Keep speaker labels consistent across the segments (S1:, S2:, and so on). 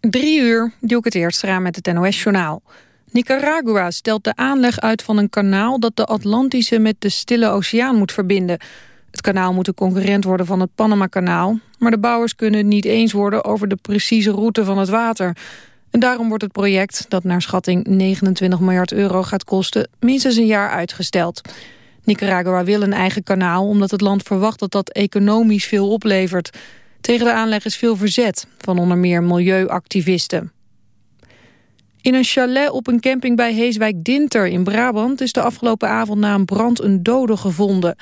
S1: Drie uur, doe ik het eerst raam met het NOS-journaal. Nicaragua stelt de aanleg uit van een kanaal dat de Atlantische met de Stille Oceaan moet verbinden. Het kanaal moet een concurrent worden van het Panama-kanaal, maar de bouwers kunnen het niet eens worden over de precieze route van het water. En daarom wordt het project, dat naar schatting 29 miljard euro gaat kosten, minstens een jaar uitgesteld. Nicaragua wil een eigen kanaal omdat het land verwacht dat dat economisch veel oplevert. Tegen de aanleg is veel verzet van onder meer milieuactivisten. In een chalet op een camping bij Heeswijk-Dinter in Brabant... is de afgelopen avond na een brand een dode gevonden.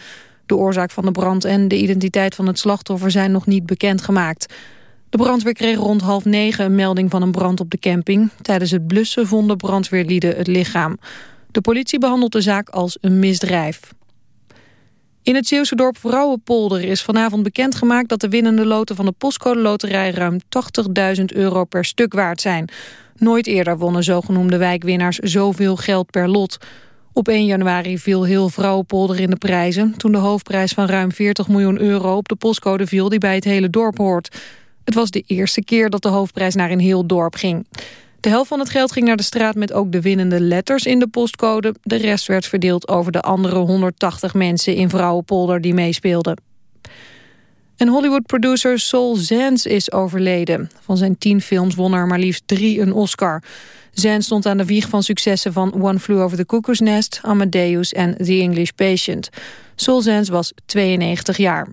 S1: De oorzaak van de brand en de identiteit van het slachtoffer zijn nog niet bekendgemaakt. De brandweer kreeg rond half negen een melding van een brand op de camping. Tijdens het blussen vonden brandweerlieden het lichaam. De politie behandelt de zaak als een misdrijf. In het Zeeuwse dorp Vrouwenpolder is vanavond bekendgemaakt... dat de winnende loten van de postcode loterij ruim 80.000 euro per stuk waard zijn. Nooit eerder wonnen zogenoemde wijkwinnaars zoveel geld per lot. Op 1 januari viel heel Vrouwenpolder in de prijzen... toen de hoofdprijs van ruim 40 miljoen euro op de postcode viel... die bij het hele dorp hoort. Het was de eerste keer dat de hoofdprijs naar een heel dorp ging. De helft van het geld ging naar de straat met ook de winnende letters in de postcode. De rest werd verdeeld over de andere 180 mensen in Vrouwenpolder die meespeelden. En Hollywood-producer Saul Zaentz is overleden. Van zijn tien films won er maar liefst drie een Oscar. Zaentz stond aan de wieg van successen van One Flew Over the Cuckoo's Nest, Amadeus en The English Patient. Saul Zaentz was 92 jaar.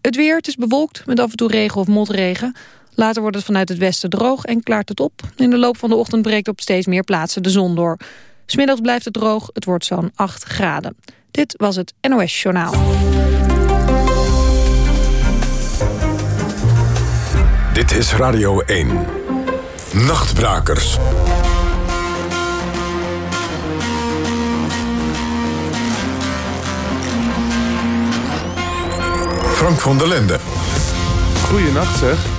S1: Het weer, het is bewolkt met af en toe regen of motregen. Later wordt het vanuit het westen droog en klaart het op. In de loop van de ochtend breekt op steeds meer plaatsen de zon door. Smiddags blijft het droog, het wordt zo'n 8 graden. Dit was het NOS Journaal.
S2: Dit is Radio 1. Nachtbrakers. Frank van der Linden.
S3: Goeienacht zeg.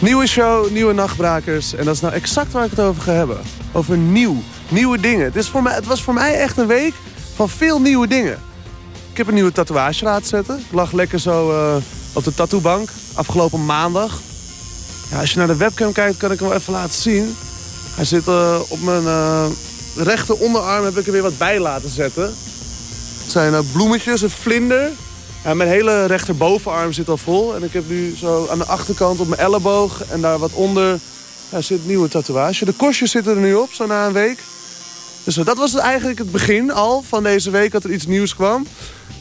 S3: Nieuwe show, nieuwe nachtbrakers. En dat is nou exact waar ik het over ga hebben. Over nieuw, nieuwe dingen. Het, is voor mij, het was voor mij echt een week van veel nieuwe dingen. Ik heb een nieuwe tatoeage laten zetten. Ik lag lekker zo uh, op de tattoobank. Afgelopen maandag. Ja, als je naar de webcam kijkt, kan ik hem wel even laten zien. Hij zit uh, op mijn uh, rechter onderarm. Heb ik er weer wat bij laten zetten. Het zijn bloemetjes, een vlinder. Ja, mijn hele rechterbovenarm zit al vol. En ik heb nu zo aan de achterkant op mijn elleboog en daar wat onder ja, zit een nieuwe tatoeage. De korstjes zitten er nu op, zo na een week. Dus dat was eigenlijk het begin al van deze week dat er iets nieuws kwam.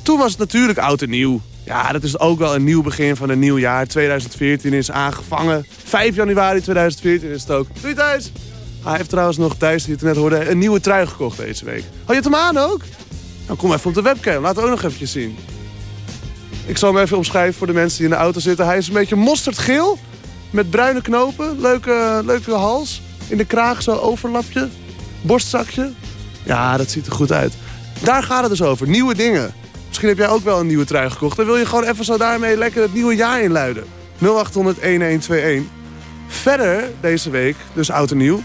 S3: Toen was het natuurlijk oud en nieuw. Ja, dat is ook wel een nieuw begin van een nieuw jaar. 2014 is aangevangen. 5 januari 2014 is het ook. Doei thuis! Hij heeft trouwens nog, Thijs die het net hoorde, een nieuwe trui gekocht deze week. Had je het hem aan ook? Nou, kom even op de webcam. Laat het ook nog eventjes zien. Ik zal hem even omschrijven voor de mensen die in de auto zitten. Hij is een beetje mosterdgeel. Met bruine knopen. Leuke, leuke hals. In de kraag zo overlapje. Borstzakje. Ja, dat ziet er goed uit. Daar gaat het dus over. Nieuwe dingen. Misschien heb jij ook wel een nieuwe trui gekocht. Dan wil je gewoon even zo daarmee lekker het nieuwe jaar inluiden. 0800-1121. Verder deze week, dus oud en nieuw.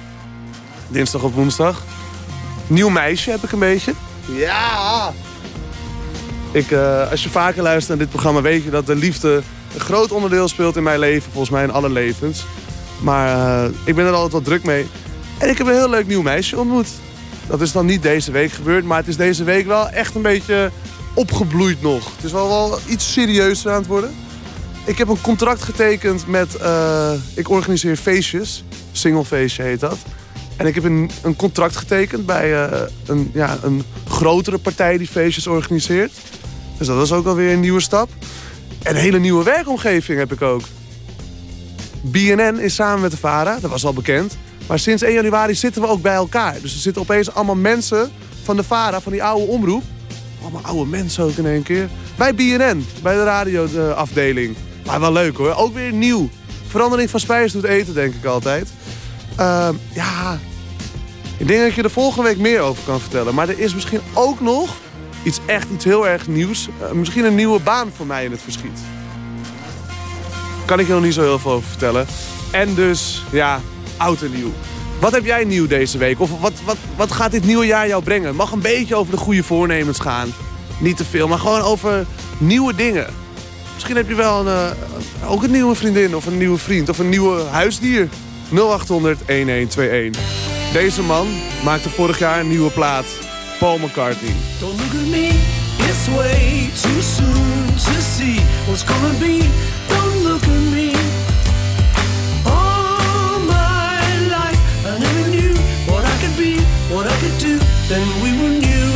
S3: Dinsdag of woensdag. Nieuw meisje heb ik een beetje. Ja! Ik, uh, als je vaker luistert naar dit programma weet je dat de liefde een groot onderdeel speelt in mijn leven. Volgens mij in alle levens. Maar uh, ik ben er altijd wat druk mee. En ik heb een heel leuk nieuw meisje ontmoet. Dat is dan niet deze week gebeurd, maar het is deze week wel echt een beetje opgebloeid nog. Het is wel, wel iets serieuzer aan het worden. Ik heb een contract getekend met... Uh, ik organiseer feestjes. Single feestje heet dat. En ik heb een, een contract getekend bij uh, een, ja, een grotere partij die feestjes organiseert. Dus dat was ook alweer een nieuwe stap. En een hele nieuwe werkomgeving heb ik ook. BNN is samen met de VARA, dat was al bekend. Maar sinds 1 januari zitten we ook bij elkaar. Dus er zitten opeens allemaal mensen van de VARA, van die oude omroep. Allemaal oude mensen ook in één keer. Bij BNN, bij de radioafdeling. Maar wel leuk hoor, ook weer nieuw. Verandering van spijs doet eten, denk ik altijd. Uh, ja, ik denk dat je er volgende week meer over kan vertellen. Maar er is misschien ook nog iets echt iets heel erg nieuws. Uh, misschien een nieuwe baan voor mij in het verschiet. Kan ik je nog niet zo heel veel over vertellen. En dus, ja, oud en nieuw. Wat heb jij nieuw deze week? Of wat, wat, wat gaat dit nieuwe jaar jou brengen? mag een beetje over de goede voornemens gaan. Niet te veel, maar gewoon over nieuwe dingen. Misschien heb je wel een, uh, ook een nieuwe vriendin of een nieuwe vriend of een nieuwe huisdier. 0800 1121. Deze man maakte vorig jaar een nieuwe plaat. Paul McCartney.
S4: Don't look at me, it's way too soon to see what's gonna be. Don't look at me. All my life I never knew what I could be, what I could do. Then we were new.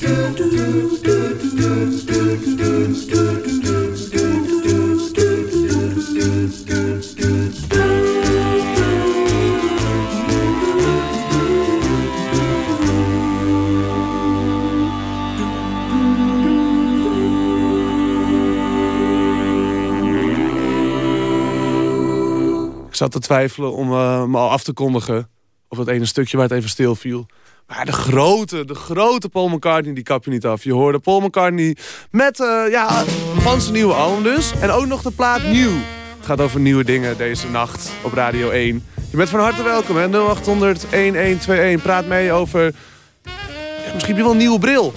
S3: Ik zat te twijfelen om eh, me al af te kondigen. Op dat ene stukje waar het even stil viel. Maar de grote, de grote Paul McCartney, die kap je niet af. Je hoorde Paul McCartney met, eh, ja, van zijn nieuwe album dus. En ook nog de plaat Nieuw. Het gaat over nieuwe dingen deze nacht op Radio 1. Je bent van harte welkom, hè. 0800 1121. Praat mee over... Ja, misschien heb je wel een nieuwe bril.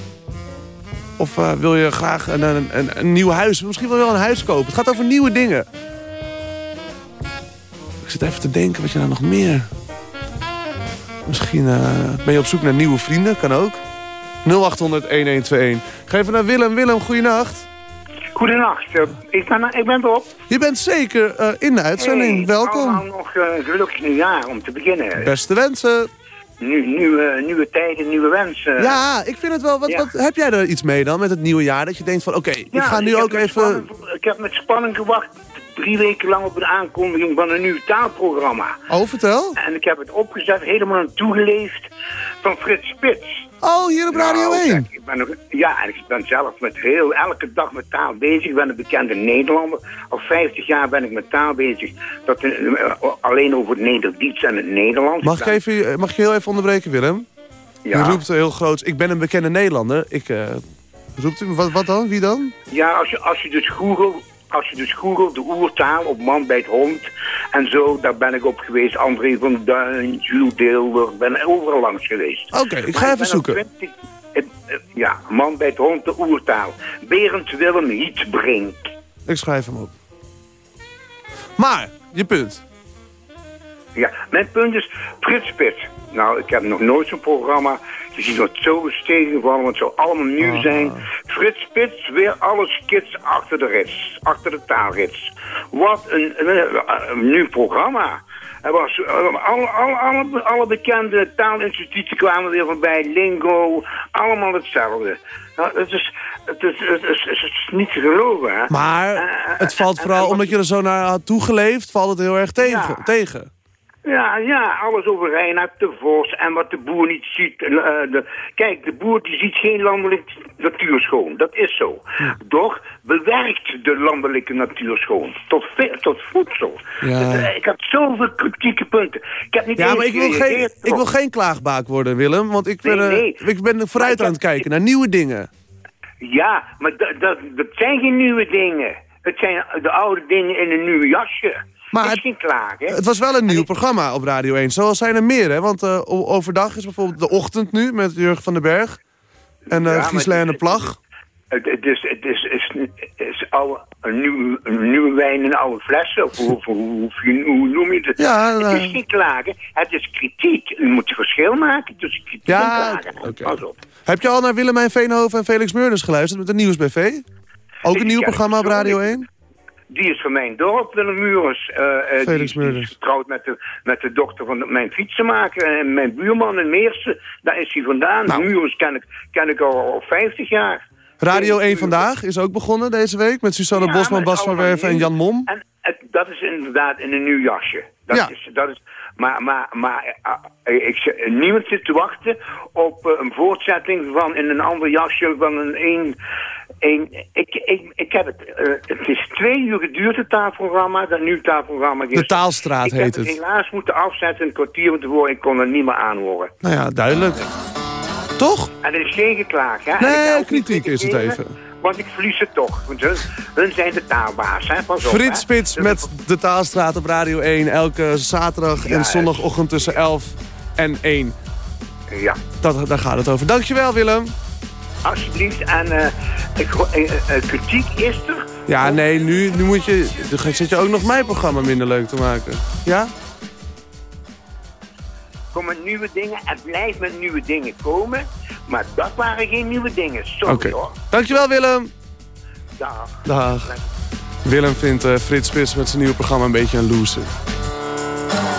S3: Of eh, wil je graag een, een, een, een nieuw huis? Misschien wil je wel een huis kopen. Het gaat over nieuwe dingen. Ik zit even te denken, wat je nou nog meer... Misschien eh, ben je op zoek naar nieuwe vrienden, kan ook. 0800-1121. Ga even naar Willem. Willem.
S5: Goedenacht, eh, ik ben, ik ben erop.
S3: Je bent zeker eh, in de uitzending.
S5: Hey,
S3: Welkom.
S5: Allemaal nog uh, gelukkig nieuwjaar om te beginnen.
S3: Beste wensen.
S5: Nu, nieuwe, nieuwe tijden, nieuwe wensen.
S3: Ja, ik vind het wel... Wat,
S5: Ja.
S3: wat, heb jij er iets mee dan met het nieuwe jaar? Dat je denkt van, oké, ik
S5: Ja,
S3: ga nu ook even...
S5: spanning- ik heb met spanning gewacht drie weken lang op de aankondiging van een nieuw taalprogramma.
S3: Oh, vertel.
S5: En ik heb het opgezet, helemaal aan toegeleefd van Frits Spits.
S3: Oh, hier op Radio
S5: Nou,
S3: 1.
S5: kijk, ik ben nog, ja, en ik ben zelf met heel, elke dag met taal bezig. Ik ben een bekende Nederlander. Al 50 jaar ben ik met taal bezig. Dat, eh, alleen over het Nederdiets en het Nederlands.
S3: Mag ik, even, mag ik je heel even onderbreken, Willem?
S5: ja.
S3: Je roept heel groot, ik ben een bekende Nederlander. Ik, eh, roept u, wat, wat dan? Wie dan?
S5: Ja, als je, als je dus Google, als je dus Google de oertaal op man bij het hond en zo, daar ben ik op geweest. André van Duin, Jules Deelder, ben overal langs geweest.
S3: Oké, ik ga even zoeken.
S5: op 20 eh, ja, man bij het hond, de oertaal. Berend Willem Hietbrink.
S3: Ik schrijf hem op. Maar, je punt.
S5: Ja, mijn punt is Frits Spits. Nou, ik heb nog nooit zo'n programma gezien wat zo is tegengevallen, want het zou allemaal nieuw zijn. Frits Spits, weer alle skits achter de rits, achter de taalrits. Wat een, een, nieuw programma. Er was, uh, alle, alle, alle, alle bekende taalinstituten kwamen weer voorbij. Lingo, allemaal hetzelfde. Nou, het, is, het, is, het, is, het is niet te geloven, hè.
S3: Maar
S5: Eh,
S3: het valt vooral omdat je er zo naar had toegeleefd... valt het heel erg tegen.
S5: Ja.
S3: tegen.
S5: Ja, ja, alles over Reinhard de Vos en wat de boer niet ziet. Eh, de, kijk, de boer die ziet geen landelijk natuur schoon. Dat is zo. Doch bewerkt de landelijke natuur schoon. Tot, tot voedsel.
S3: Ja.
S5: Dus, eh, ik had zoveel kritieke punten. Ik heb niet
S3: Ja, maar ik wil, geen, ik wil geen klaagbaak worden, Willem. Want ik ben,
S5: Nee,
S3: eh,
S5: nee.
S3: ik ben vooruit aan het kijken naar nieuwe dingen.
S5: Ja, maar dat, dat, dat zijn geen nieuwe dingen. Het zijn de oude dingen in een nieuw jasje.
S3: Maar het-. Het was wel een nieuw programma op Radio 1. Zoals zijn er meer, hè? Want eh, overdag is bijvoorbeeld De Ochtend nu met Jurgen van den Berg. En eh
S5: Ja,
S3: Ghislaine
S5: het-
S3: Plag.
S5: Het, het is, het is, is, is oude, een, nieuwe, een nieuwe wijn in oude flessen. Of hoe, hoe, hoe, hoe- noem je het?
S3: Ja,
S5: het is
S3: eh.
S5: geen klagen, het is kritiek. U moet verschil maken tussen kritiek
S3: Ja,
S5: en klagen. Pas op.
S3: Heb je al naar Willemijn Veenhoven en Felix Meurders geluisterd met de Nieuwsbv? Ook een nieuw programma op
S5: het
S3: Radio
S5: persoonlijk.
S3: 1?
S5: Die is van mijn dorp, Willem Mures. Eh, eh, die, is- die is getrouwd met de, met de dochter van mijn fietsenmaker. En mijn buurman in Meersen, daar is hij vandaan.
S3: Nou.
S5: Mures ken ik, ken ik al, al 50 jaar.
S3: Radio 1
S5: Felix
S3: Vandaag is ook begonnen deze week... met Susanne
S5: Ja,
S3: Bosman, Bas van Werven en. Jan Mom.
S5: En het, dat is inderdaad in een nieuw jasje. Dat
S3: Ja.
S5: is, dat is, maar maar, maar eh, ik, niemand zit te wachten op eh, een voortzetting van in een ander jasje van een... een een, ik, ik, ik heb het, eh, het is twee uur geduurd het tafelprogramma, dat nieuw tafelprogramma.
S3: De Taalstraat
S5: ik
S3: heet
S5: heb
S3: het.
S5: helaas moeten afzetten, een kwartier van tevoren, ik kon het niet meer aanhoren.
S3: Nou ja, duidelijk. Toch?
S5: En er is geen geklaag, hè? En
S3: Nee,
S5: ik
S3: kritiek is het even.
S5: Want ik verlies het toch, want hun, hun zijn de taalbaas, hè? Pas op, hè?
S3: Frits Spits
S5: Dus-
S3: met de Taalstraat op Radio 1... elke zaterdag en zondagochtend tussen 11 en 1.
S5: Ja.
S3: Dat, daar gaat het over. Dankjewel, Willem.
S5: Alsjeblieft. En eh, eh, kritiek is er.
S3: Ja, nee, nu, nu moet je, dan zit je ook nog mijn programma minder leuk te maken. Ja?
S5: komen nieuwe dingen. Het blijft met nieuwe dingen komen. Maar dat waren geen nieuwe dingen. Sorry
S3: Oké.
S5: hoor.
S3: Dankjewel, Willem.
S5: Dag.
S3: Dag. Willem vindt eh, Frits Spits met zijn nieuwe programma een beetje een loser.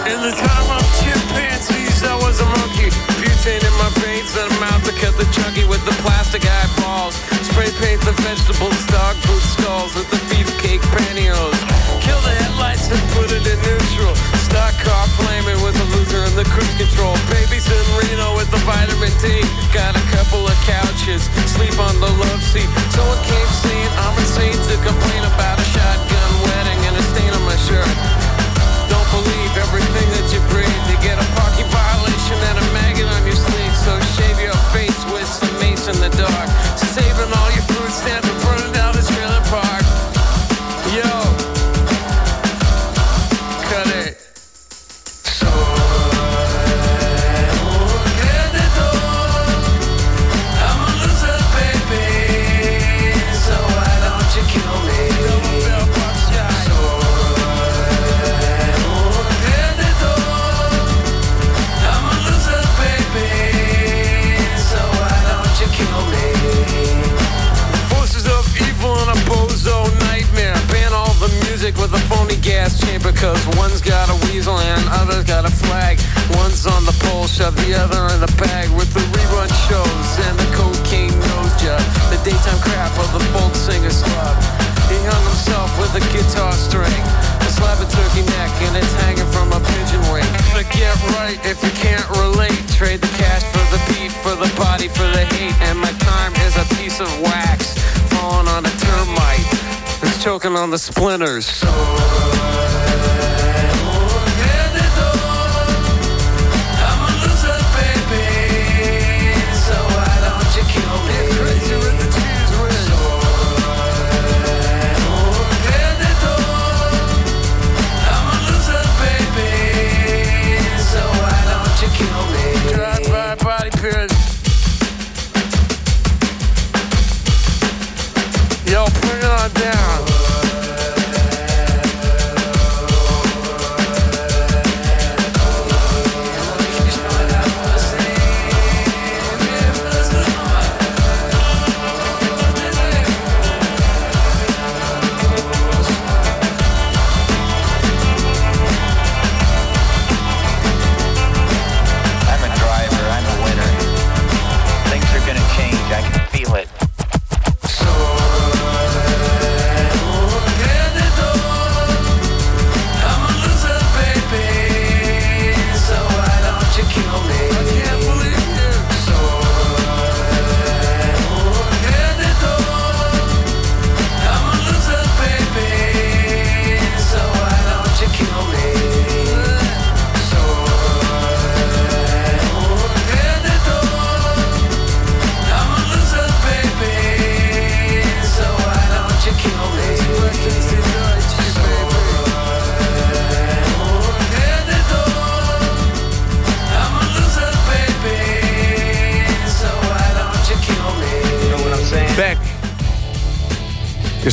S6: In the time of chimpanzees, I was a monkey. Butane in my veins, and a mouth to cut the chunky with the plastic eyeballs. Spray paint the vegetables, dog food stalls with the beefcake pantyhose. Kill the headlights and put it in neutral. Stock car flaming with the loser and the cruise control. Babies in Reno with the vitamin D. Got a couple of couches, sleep on the love seat. Someone came saying I'm insane to complain about a shotgun wedding and a stain on my shirt. Don't believe everything that you breathe. You get a parking violation and a maggot on your with some mace in the dark. Saving all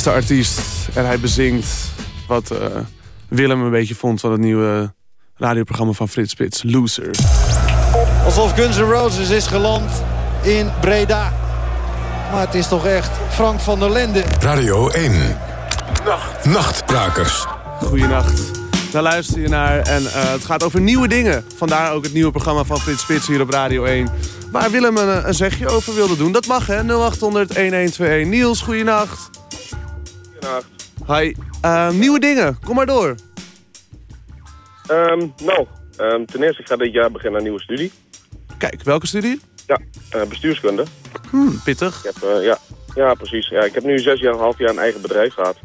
S6: is
S3: de artiest. En hij bezingt wat eh, Willem een beetje vond van het nieuwe radioprogramma van Frits Spits, Loser.
S7: Alsof Guns N' Roses is geland in Breda. Maar het is toch echt Frank van der Lende.
S2: Radio 1. Nachtbrakers.
S3: Goedenacht. Daar luister je naar en eh, het gaat over nieuwe dingen. Vandaar ook het nieuwe programma van Frits Spits hier op Radio 1. Waar Willem een, een zegje over wilde doen, dat mag hè. 0800-1121. Niels, goedenacht.
S8: Goedenacht.
S3: Hi. Eh, nieuwe dingen, kom maar door.
S8: Ehm, nou, ehm, ten eerste, ik ga dit jaar beginnen aan een nieuwe studie.
S3: Kijk, welke studie?
S8: Ja, eh, bestuurskunde.
S3: Hmm, pittig.
S8: Ik heb, eh, ja, ja, precies. Ja, ik heb nu zes jaar en een half jaar een eigen bedrijf gehad.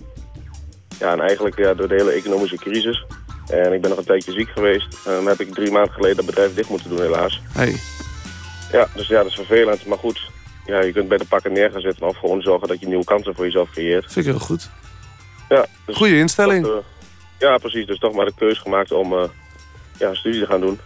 S8: Ja, en eigenlijk ja, door de hele economische crisis. En ik ben nog een tijdje ziek geweest. En heb ik drie maanden geleden dat bedrijf dicht moeten doen, helaas.
S3: Hey.
S8: Ja, dus ja, dat is vervelend. Maar goed, ja, je kunt bij de pakken neer gaan zitten of gewoon zorgen dat je nieuwe kansen voor jezelf creëert.
S3: Vind ik heel goed.
S8: Ja, dus
S3: Goeie instelling.
S8: dat, eh, ja, precies. Dus toch maar de keuze gemaakt om eh, ja, een studie te gaan doen.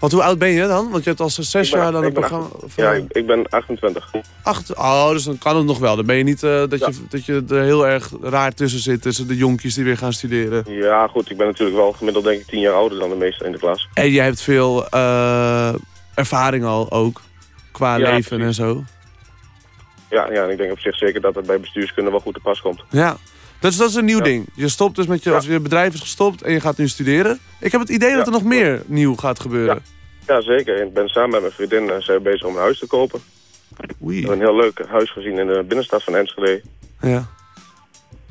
S3: Want hoe oud ben je dan? Want je hebt al zes
S8: ben-
S3: jaar dan een programma...
S8: Ja, ik, ik ben 28.
S3: acht, oh, dus dan kan het nog wel. Dan ben je niet eh, dat,
S8: Ja.
S3: je, dat je er heel erg raar tussen zit... tussen de jonkies die weer gaan studeren.
S8: Ja, goed. Ik ben natuurlijk wel gemiddeld denk ik 10 jaar ouder dan de meesten in de klas.
S3: En jij hebt veel ervaring al ook. Qua
S8: Ja,
S3: leven
S8: precies.
S3: en zo.
S8: Ja, ja, en ik denk op zich zeker dat het bij bestuurskunde wel goed te pas komt.
S3: Ja. Is, dat is een nieuw
S8: Ja.
S3: ding. Je stopt dus met je, of je bedrijf is gestopt en je gaat nu studeren. Ik heb het idee dat er nog meer nieuw gaat gebeuren.
S8: Ja, zeker. En Ik ben samen met mijn vriendin eh, zijn we bezig om een huis te kopen. We
S3: Oei.
S8: hebben een heel leuk huis gezien in de binnenstad van Enschede.
S3: Ja.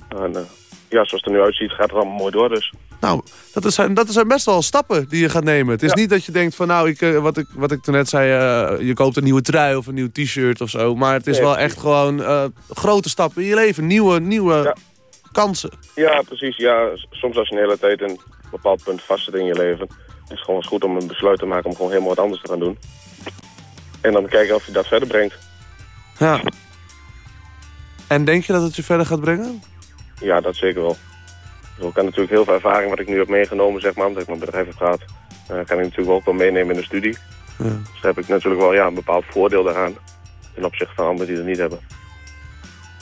S8: En eh, ja, zoals het er nu uitziet gaat het allemaal mooi door dus.
S3: Nou, dat, is, dat zijn best wel stappen die je gaat nemen. Het is
S8: Ja.
S3: niet dat je denkt van nou, ik, eh, wat, ik, wat ik toen net zei, eh, je koopt een nieuwe trui of een nieuw t-shirt of zo. Maar het is
S8: Nee,
S3: wel echt gewoon eh, grote stappen in je leven. Nieuwe, nieuwe
S8: Ja.
S3: kansen.
S8: Ja, precies. Ja, soms als je een hele tijd een bepaald punt vastzit in je leven... is het gewoon goed om een besluit te maken om gewoon helemaal wat anders te gaan doen. En dan kijken of je dat verder brengt.
S3: Ja. En denk je dat het je verder gaat brengen?
S8: Ja, dat zeker wel. Dus ik heb natuurlijk heel veel ervaring wat ik nu heb meegenomen, zeg maar, omdat ik mijn bedrijf heb gehad. eh, kan ik natuurlijk ook wel meenemen in de studie.
S3: Ja.
S8: Dus daar heb ik natuurlijk wel ja, een bepaald voordeel daaraan. Ten opzichte van anderen die dat niet hebben.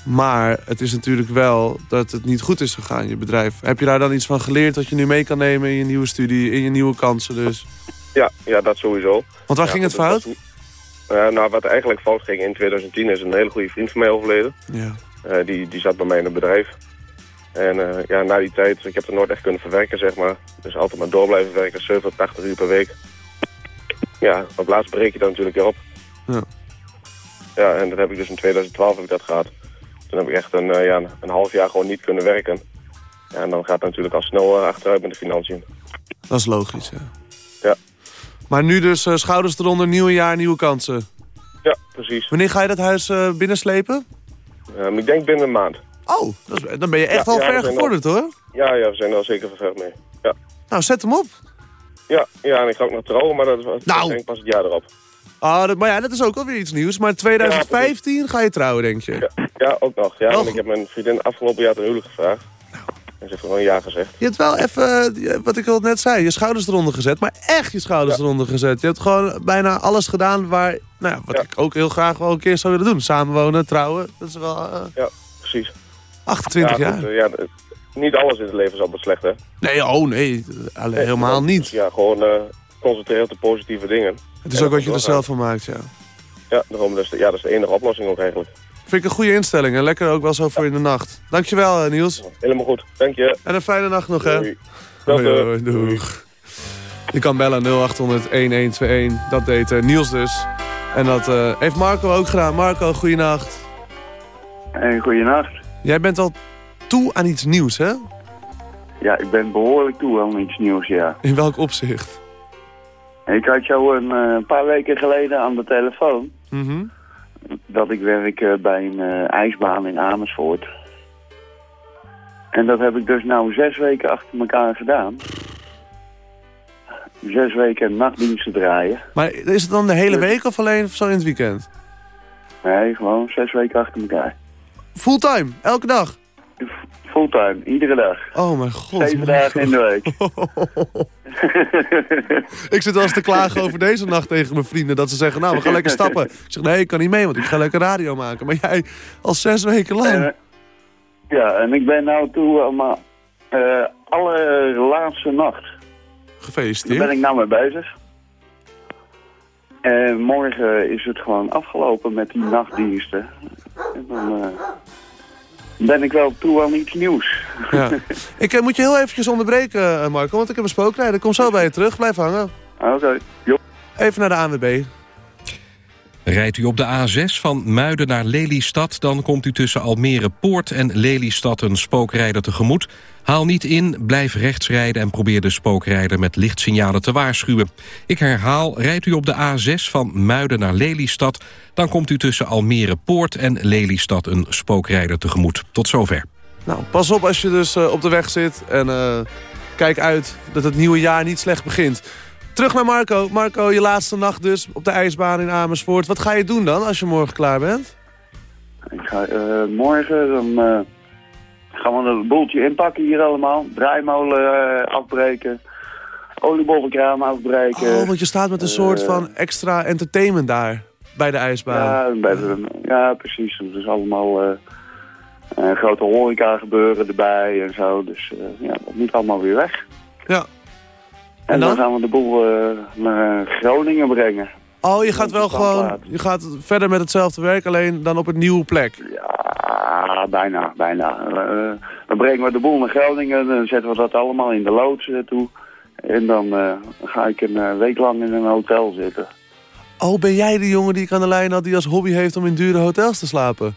S3: Maar het is natuurlijk wel dat het niet goed is gegaan, je bedrijf. Heb je daar dan iets van geleerd dat je nu mee kan nemen in je nieuwe studie, in je nieuwe kansen dus?
S8: Ja, ja dat sowieso.
S3: Want waar
S8: Ja,
S3: ging het fout?
S8: was Eh, nou, wat eigenlijk fout ging in 2010 is een hele goede vriend van mij overleden.
S3: Ja.
S8: Eh, die, die zat bij mij in het bedrijf. En eh, ja, na die tijd, ik heb het nooit echt kunnen verwerken, zeg maar. Dus altijd maar door blijven werken, 70, 80 uur per week. Ja, op laatst breek je dat natuurlijk weer op.
S3: Ja.
S8: Ja, en dat heb ik dus in 2012 heb ik dat gehad. Toen heb ik echt een, eh, ja, een, half jaar gewoon niet kunnen werken. Ja, en dan gaat het natuurlijk al snel eh, achteruit met de financiën.
S3: Dat is logisch, ja.
S8: Ja.
S3: Maar nu dus schouders eronder, nieuwe jaar, nieuwe kansen.
S8: Ja, precies.
S3: Wanneer ga je dat huis binnenslepen?
S8: Ehm, ik denk binnen een maand.
S3: Oh, dat is- dan ben je echt
S8: Ja,
S3: al
S8: ja,
S3: ver gevorderd hoor.
S8: Ja, ja, we zijn er al zeker ver mee. Ja.
S3: Nou, zet hem op.
S8: Ja, ja, en ik ga ook nog trouwen, maar dat
S3: Nou.
S8: denk ik pas het jaar erop.
S3: Ah, dat, maar ja, dat is ook alweer iets nieuws. Maar 2015 ga je trouwen, denk je.
S8: Ja, ja ook nog. Ja,
S3: goed.
S8: ik heb mijn vriendin afgelopen jaar ten huwelijk gevraagd. En ze heeft gewoon ja gezegd.
S3: Je hebt wel even, eh, wat ik al net zei, je schouders eronder gezet. Maar echt je schouders
S8: Ja.
S3: eronder gezet. Je hebt gewoon bijna alles gedaan waar, nou ja, wat ik ook heel graag wel een keer zou willen doen. Samenwonen, trouwen. Dat is wel eh,
S8: Ja, precies.
S3: 28
S8: ja,
S3: jaar.
S8: eh, ja, niet alles in het leven is altijd slecht, hè?
S3: Nee, oh nee, alle-
S8: Nee,
S3: helemaal
S8: dus
S3: niet.
S8: ja, gewoon eh concentreren op de positieve dingen.
S3: Het is ook wat je er zelf van maakt, ja.
S8: Ja, daarom, dat is de, ja, dat is de enige oplossing ook eigenlijk.
S3: Vind ik een goede instelling en lekker ook wel zo voor in de nacht. Dankjewel eh, Niels.
S8: Helemaal goed. Dank je.
S3: En een fijne nacht nog hè.
S8: Doei. Eh.
S3: doeg. Je kan bellen 0800 1121. Dat deed eh, Niels dus. En dat eh, heeft Marco ook gedaan. Marco, goeienacht.
S9: Hey, goeienacht.
S3: Jij bent al toe aan iets nieuws, hè?
S9: Ja, ik ben behoorlijk toe aan iets nieuws, ja.
S3: In welk opzicht?
S9: Ik had jou een eh, paar weken geleden aan de telefoon
S3: Mhm.
S9: dat ik werk eh, bij een eh, ijsbaan in Amersfoort. En dat heb ik dus nou zes weken achter elkaar gedaan. Zes weken nachtdiensten draaien.
S3: Maar is het dan de hele week of alleen zo in het weekend?
S9: Nee, gewoon zes weken achter elkaar.
S3: Fulltime, elke dag?
S9: Fulltime, iedere dag.
S3: Oh mijn god.
S9: Zeven dagen in de week.
S3: Ik zit wel eens te klagen over deze nacht tegen mijn vrienden. Dat ze zeggen, nou, we gaan lekker stappen. Ik zeg, nee, ik kan niet mee, want ik ga lekker radio maken. Maar jij al zes weken lang.
S9: Eh, Ja, en ik ben nou toe aan mijn eh, allerlaatste nacht. Daar
S3: Gefeliciteerd.
S9: ben ik nou mee bezig. En morgen is het gewoon afgelopen met die nachtdiensten. En dan eh, ben ik wel toe aan iets nieuws.
S3: Ja. Ik eh, moet je heel eventjes onderbreken, eh, Marco, want ik heb een spookrijder. Kom zo bij je terug, blijf hangen.
S9: Oké.
S3: Even naar de ANWB.
S10: Rijdt u op de A6 van Muiden naar Lelystad... dan komt u tussen Almere Poort en Lelystad een spookrijder tegemoet. Haal niet in, blijf rechts rijden en probeer de spookrijder met lichtsignalen te waarschuwen. Ik herhaal, rijdt u op de A6 van Muiden naar Lelystad... dan komt u tussen Almere Poort en Lelystad een spookrijder tegemoet. Tot zover.
S3: Nou, pas op als je dus eh, op de weg zit. En eh, kijk uit dat het nieuwe jaar niet slecht begint. Terug naar Marco. Marco, je laatste nacht dus op de ijsbaan in Amersfoort. Wat ga je doen dan als je morgen klaar bent?
S9: Ik ga, eh, morgen dan, eh, gaan we een boeltje inpakken hier allemaal. Draaimolen eh, afbreken. Oliebollenkraam afbreken.
S3: Oh, want je staat met een soort van extra entertainment daar. Bij de ijsbaan.
S9: Ja, bij de- ja, precies. Het is allemaal grote horeca gebeuren erbij en zo. Dus ja, dat moet allemaal weer weg.
S3: Ja.
S9: En,
S3: En
S9: dan?
S3: dan?
S9: gaan we de boel eh, naar Groningen brengen.
S3: Oh, je gaat wel gewoon... Je gaat verder met hetzelfde werk, alleen dan op een nieuwe plek.
S9: Ja, bijna, bijna. Eh, dan brengen we de boel naar Groningen, dan zetten we dat allemaal in de loods eh, toe. En dan ga ik een week lang in een hotel zitten.
S3: Oh, ben jij de jongen die ik aan de lijn had... die als hobby heeft om in dure hotels te slapen?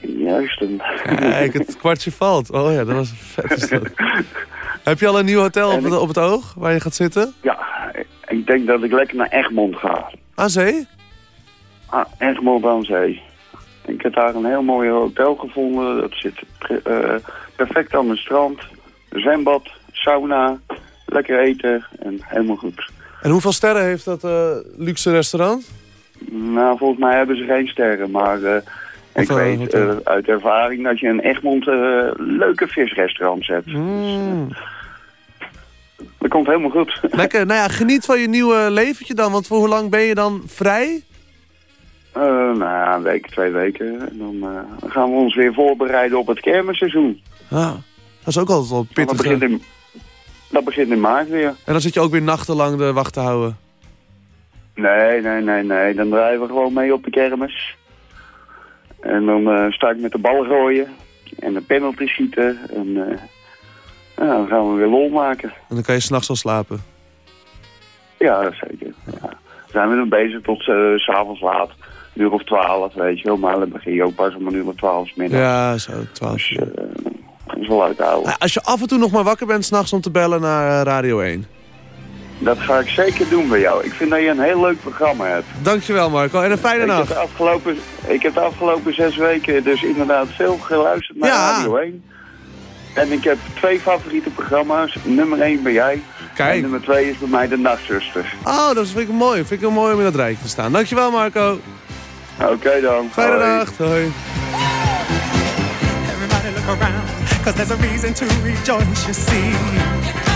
S9: Juist.
S3: Kijk, het kwartje valt. Oh ja, dat was vet. Heb je al een nieuw hotel op
S9: ik-
S3: op het oog waar je gaat zitten?
S9: Ja, ik denk dat ik lekker naar Egmond ga.
S3: Aan zee?
S9: Ah, Egmond aan zee. Ik heb daar een heel mooi hotel gevonden. Dat zit eh, perfect aan het strand. Zwembad, sauna, lekker eten en helemaal goed.
S3: En hoeveel sterren heeft dat eh, luxe restaurant?
S9: Nou, volgens mij hebben ze geen sterren, maar eh, ik weet uit ervaring dat je in Egmond eh, leuke visrestaurants hebt.
S3: Mm.
S9: Dat komt helemaal goed.
S3: Lekker. Nou ja, geniet van je nieuwe leventje dan. Want voor hoe lang ben je dan vrij?
S9: Eh, nou ja, een week, twee weken. En dan eh, gaan we ons weer voorbereiden op het kermisseizoen.
S3: Ah, dat is ook altijd wel
S9: En Dat
S3: pittig.
S9: begint, in, dat begint in maart weer.
S3: En dan zit je ook weer nachtenlang de wacht te houden.
S9: Nee, nee, nee, nee. Dan draaien we gewoon mee op de kermis. En dan eh sta ik met de ballen gooien. En de penalty schieten. En ja, dan gaan we weer lol maken.
S3: En dan kan je s'nachts al slapen.
S9: Ja, zeker. Ja. Zijn we nog bezig tot s s'avonds laat. Een uur of twaalf, weet je wel. Maar dan begin je ook pas om een uur of twaalf 's middags.
S3: Ja, zo, twaalf
S9: Dus eh, dat is wel uit te houden.
S3: Nou, Als je af en toe nog maar wakker bent s'nachts om te bellen naar eh, Radio 1.
S9: Dat ga ik zeker doen bij jou. Ik vind dat je een heel leuk programma hebt.
S3: Dankjewel Marco en een fijne
S9: Ik heb,
S3: nacht.
S9: de afgelopen, ik heb de afgelopen zes weken dus inderdaad veel geluisterd naar
S3: Ja.
S9: Radio 1. En ik heb twee favoriete programma's. Nummer 1 ben jij. En
S3: Kijk.
S9: nummer 2 is bij mij de Nachtzuster.
S3: Oh, dat vind ik mooi. Vind ik mooi om in dat rijtje te staan. Dankjewel Marco.
S9: Oké dan.
S3: Fijne
S9: Hoi.
S3: nacht. Hoi.
S4: Everybody look around, cause there's a reason to rejoice, you see.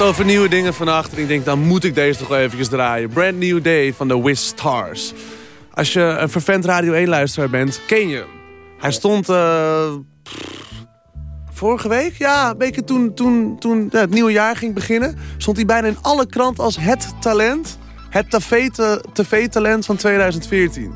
S3: Over nieuwe dingen vannacht. En ik denk, dan moet ik deze toch wel eventjes draaien. Brand New Day van de Wiz Stars. Als je een vervent Radio 1-luisteraar bent, ken je hem. Hij stond... eh, vorige week? Ja, een beetje toen, toen, toen het nieuwe jaar ging beginnen... stond hij bijna in alle kranten als het talent. Het tv-talent van 2014.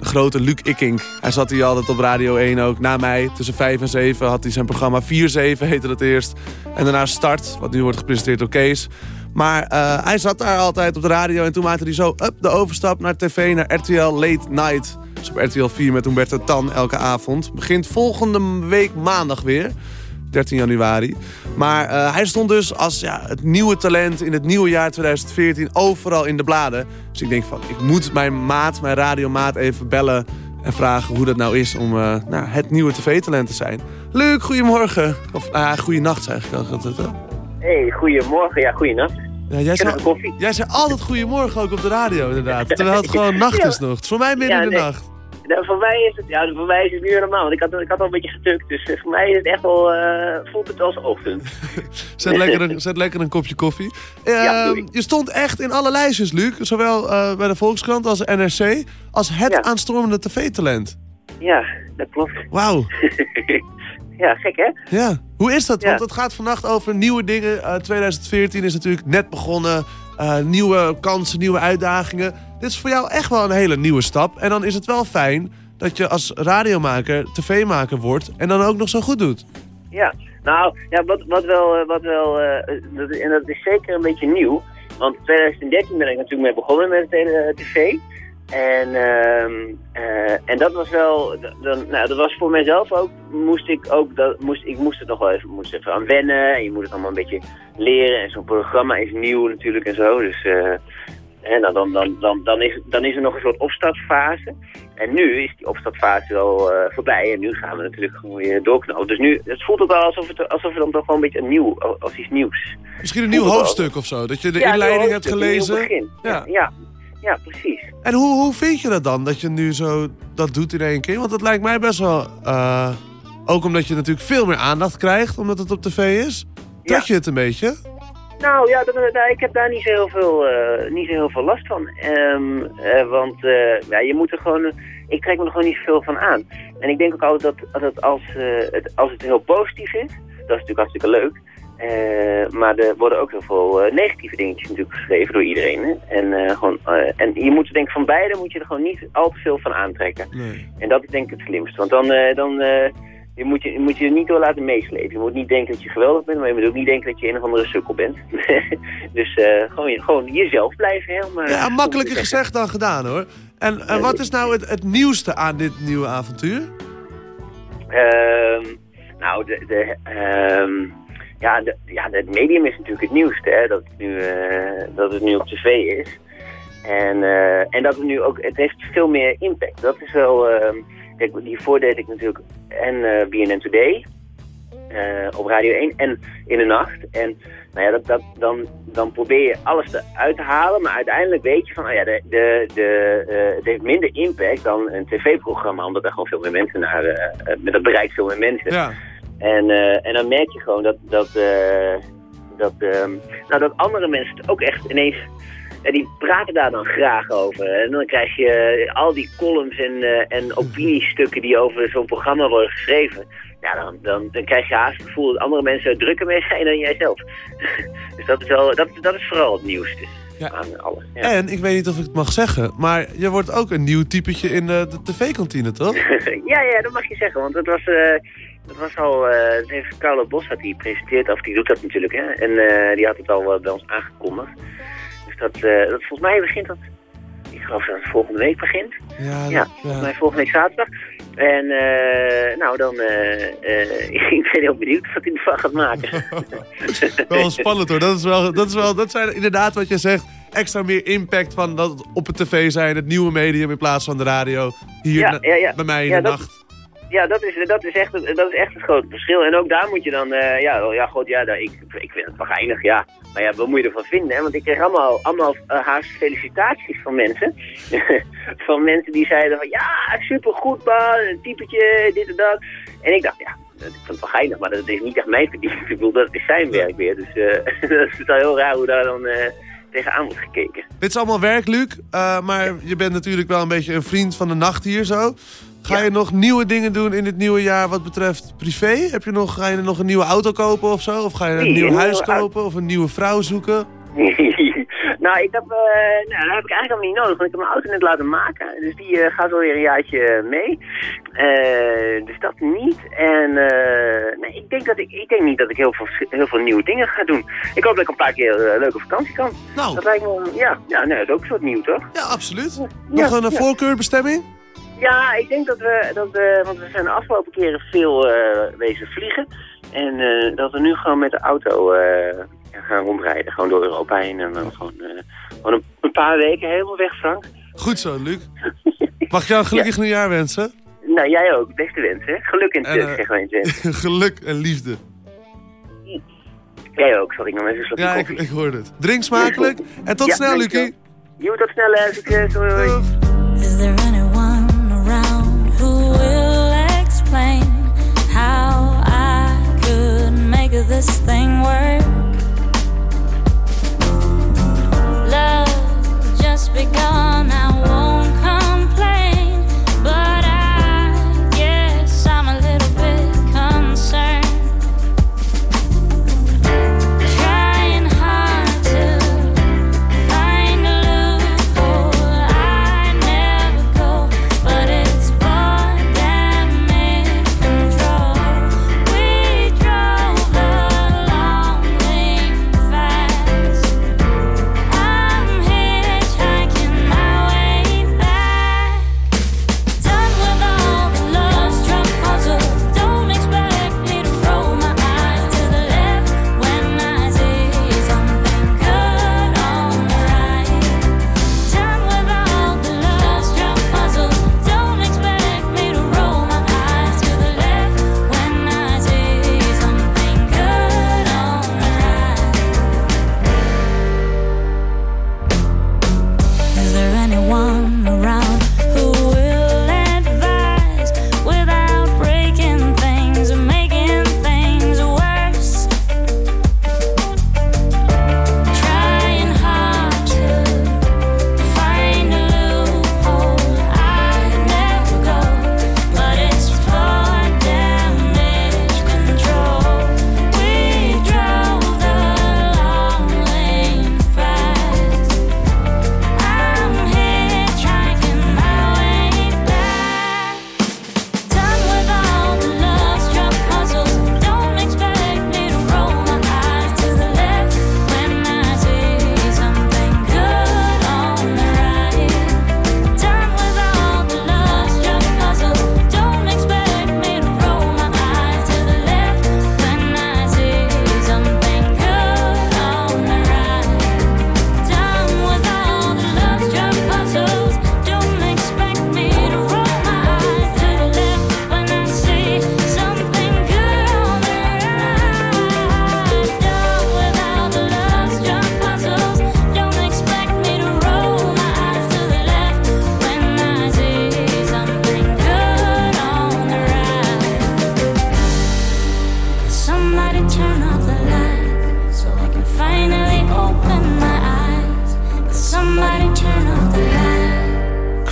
S3: Grote Luc Ikink. Hij zat hier altijd op Radio 1 ook. Na mij, tussen 5 en 7, had hij zijn programma 4-7, heette dat eerst. En daarna Start, wat nu wordt gepresenteerd door Kees. Maar eh, hij zat daar altijd op de radio en toen maakte hij zo up, de overstap naar tv, naar RTL Late Night. Dus op RTL 4 met Humberto Tan elke avond. Begint volgende week maandag weer. 13 januari. Maar eh, hij stond dus als ja, het nieuwe talent in het nieuwe jaar 2014 overal in de bladen. Dus ik denk van, ik moet mijn maat, mijn radiomaat even bellen en vragen hoe dat nou is om eh, nou, het nieuwe tv-talent te zijn. Luc, goedemorgen. Of ah, goeienacht zeg ik altijd. hè?
S11: Hey, goedemorgen. Ja, goeienacht.
S3: Ja, jij, zei,
S11: een koffie.
S3: jij zei altijd goedemorgen ook op de radio inderdaad. Terwijl het gewoon nacht is nog. Het is voor mij midden
S11: Ja,
S3: in de
S11: nee.
S3: nacht.
S11: Nou, voor mij is het, ja, voor mij is het nu normaal, want ik had, ik had al een beetje getukt, dus eh, voor mij is het echt wel, eh, voelt het als ochtend.
S3: Zet lekker een, zet lekker een kopje koffie. Eh, je stond echt in alle lijstjes, Luc. Zowel eh, bij de Volkskrant als de NRC. Als het aanstormende tv-talent.
S11: Ja, dat klopt.
S3: Wauw.
S11: ja, gek hè?
S3: Ja. Hoe is dat?
S11: Ja.
S3: Want het gaat vannacht over nieuwe dingen. Eh, 2014 is natuurlijk net begonnen. Nieuwe kansen, nieuwe uitdagingen. Dit is voor jou echt wel een hele nieuwe stap. En dan is het wel fijn dat je als radiomaker tv-maker wordt. En dan ook nog zo goed doet.
S11: Ja, nou, ja, wat, wat wel, eh, wat wel eh, dat, en dat is zeker een beetje nieuw. Want in 2013 ben ik natuurlijk mee begonnen met eh, tv. En, ehm, eh, en dat was wel, dan, nou, dat was voor mezelf ook, moest ik ook, dat, moest, ik moest het nog wel even, moest even aan wennen. En je moet het allemaal een beetje leren. En zo'n programma is nieuw natuurlijk en zo. Dus, eh, en dan, dan, dan, dan, dan, is, dan is er nog een soort opstartfase. En nu is die opstartfase wel eh, voorbij. En nu gaan we natuurlijk gewoon weer doorknopen. Dus nu, het voelt ook wel alsof het, alsof het dan toch wel een beetje een nieuw, als iets nieuws.
S3: Misschien een nieuw hoofdstuk of zo. Dat je de
S11: Ja,
S3: inleiding hebt gelezen.
S11: begin.
S3: Ja.
S11: Ja, ja, precies.
S3: En hoe, hoe vind je dat dan? Dat je nu zo dat doet in één keer? Want dat lijkt mij best wel... eh, ook omdat je natuurlijk veel meer aandacht krijgt. Omdat het op tv is. Trek je het een beetje?
S11: Nou ja, dat, daar- ik heb daar niet zo heel veel, eh, niet zo heel veel last van. Ehm, eh, want eh, ja, je moet er gewoon, ik trek me er gewoon niet zoveel van aan. En ik denk ook altijd dat, dat als, het, als het heel positief is, dat is natuurlijk hartstikke leuk. Maar er worden ook heel veel negatieve dingetjes natuurlijk geschreven door iedereen. Hè? En, gewoon, en je moet denk ik van beide moet je er gewoon niet al te veel van aantrekken. En dat is denk ik het slimste. Want dan, dan je moet, je, moet je niet door laten meeslepen. Je moet niet denken dat je geweldig bent, maar je moet ook niet denken dat je een of andere sukkel bent. dus eh, gewoon, gewoon jezelf blijven. Helemaal,
S3: Ja, makkelijker gezegd dan gedaan hoor. En, en wat is nou het, het nieuwste aan dit nieuwe avontuur?
S11: Ehm, nou, de, de, ehm, ja, de, ja, het medium is natuurlijk het nieuwste, hè, dat, het nu, eh, dat het nu op tv is. En, eh, en dat het nu ook, het heeft veel meer impact. Dat is wel, ehm, kijk, hiervoor deed ik natuurlijk en eh BNN Today eh, op Radio 1 en in de nacht. En nou ja, dat, dat, dan, dan probeer je alles eruit te halen, maar uiteindelijk weet je van, oh ja, de, de, de, eh, het heeft minder impact dan een tv-programma, omdat er gewoon veel meer mensen naar, met dat bereikt veel meer mensen.
S3: Ja.
S11: En, en dan merk je gewoon dat, dat, dat, ehm, nou, dat andere mensen het ook echt ineens... Ja, die praten daar dan graag over. En dan krijg je eh, al die columns en, eh, en opiniestukken die over zo'n programma worden geschreven. Ja, dan, dan, dan krijg je haast het gevoel dat andere mensen er drukker mee zijn dan jijzelf. dus dat is, wel, dat, dat is vooral het nieuwste aan alles. Ja.
S3: En, ik weet niet of ik het mag zeggen, maar je wordt ook een nieuw typetje in de, de tv-kantine, toch?
S11: ja, ja, dat mag je zeggen. Want het was, eh, dat was al... eh dat heeft Carlo Bos had die presenteert, of die doet dat natuurlijk, hè. En eh, die had het al eh, bij ons aangekondigd. Dat, eh, dat volgens mij begint dat... Ik geloof dat het volgende week begint.
S3: Ja,
S11: Ja, volgens mij volgende week zaterdag. En eh, nou, dan... eh, ik ben heel benieuwd wat hij ervan gaat maken.
S3: wel spannend hoor. Dat, is wel, dat, is wel, dat zijn inderdaad wat je zegt. Extra meer impact van dat op het tv zijn, het nieuwe medium in plaats van de radio. Hier
S11: Ja,
S3: na-
S11: ja, ja.
S3: bij mij in de
S11: dat-
S3: nacht.
S11: Ja, dat is, dat, is echt, het- dat is echt het grote verschil. En ook daar moet je dan, eh, ja, oh, ja, god, ja, daar- ik, ik vind het wel geinig, ja. Maar ja, wat moet je ervan vinden, hè? Want ik kreeg allemaal, allemaal eh, haast felicitaties van mensen. van mensen die zeiden van, ja, supergoed man, een typetje, dit en dat. En ik dacht, ja, ik vond het wel geinig, maar dat is niet echt mijn verdienste. Ik bedoel, dat is zijn werk weer. Dus eh, dat is wel heel raar hoe daar dan tegenaan wordt gekeken.
S3: Dit is allemaal werk, Luc. maar je bent natuurlijk wel een beetje een vriend van de nacht hier zo. Ga je nog nieuwe dingen doen in dit nieuwe jaar wat betreft privé? Heb je nog, ga je nog een nieuwe auto kopen of zo? Of ga je een
S11: Nee,
S3: nieuw
S11: een
S3: huis
S11: nieuwe
S3: kopen? Of een nieuwe vrouw zoeken?
S11: nou, ik heb, eh, nou, dat heb ik eigenlijk helemaal niet nodig, want ik heb mijn auto net laten maken. Dus die eh, gaat alweer een jaartje mee. Eh, dus dat niet. En nee, ik, denk dat ik, ik denk niet dat ik heel veel, heel veel nieuwe dingen ga doen. Ik hoop dat ik een paar keer leuk op vakantie kan.
S3: Nou.
S11: Dat lijkt me, ja, ja nee, dat is ook een soort nieuw, toch?
S3: Ja, absoluut.
S11: Ja,
S3: Nog een
S11: ja.
S3: voorkeurbestemming?
S11: Ja, ik denk dat we, dat we want we zijn de afgelopen keren veel eh, wezen vliegen. En eh, dat we nu gewoon met de auto eh, gaan rondrijden. Gewoon door Europa heen. En dan gewoon, gewoon een, paar weken helemaal weg, Frank.
S3: Goed zo, Luc. Mag ik jou een gelukkig nieuwjaar wensen?
S11: Nou, jij ook. Beste wensen. Geluk in het
S3: En,
S11: zeggen wij in.
S3: Geluk en liefde.
S11: Jij ook. Zal ik nog even een slokje
S3: Ja, ik, ik hoorde het. Drink smakelijk en tot
S11: Ja,
S3: snel. Lucie.
S11: Jo, tot snel. hè.
S12: Make this thing work? Love just begun, I won't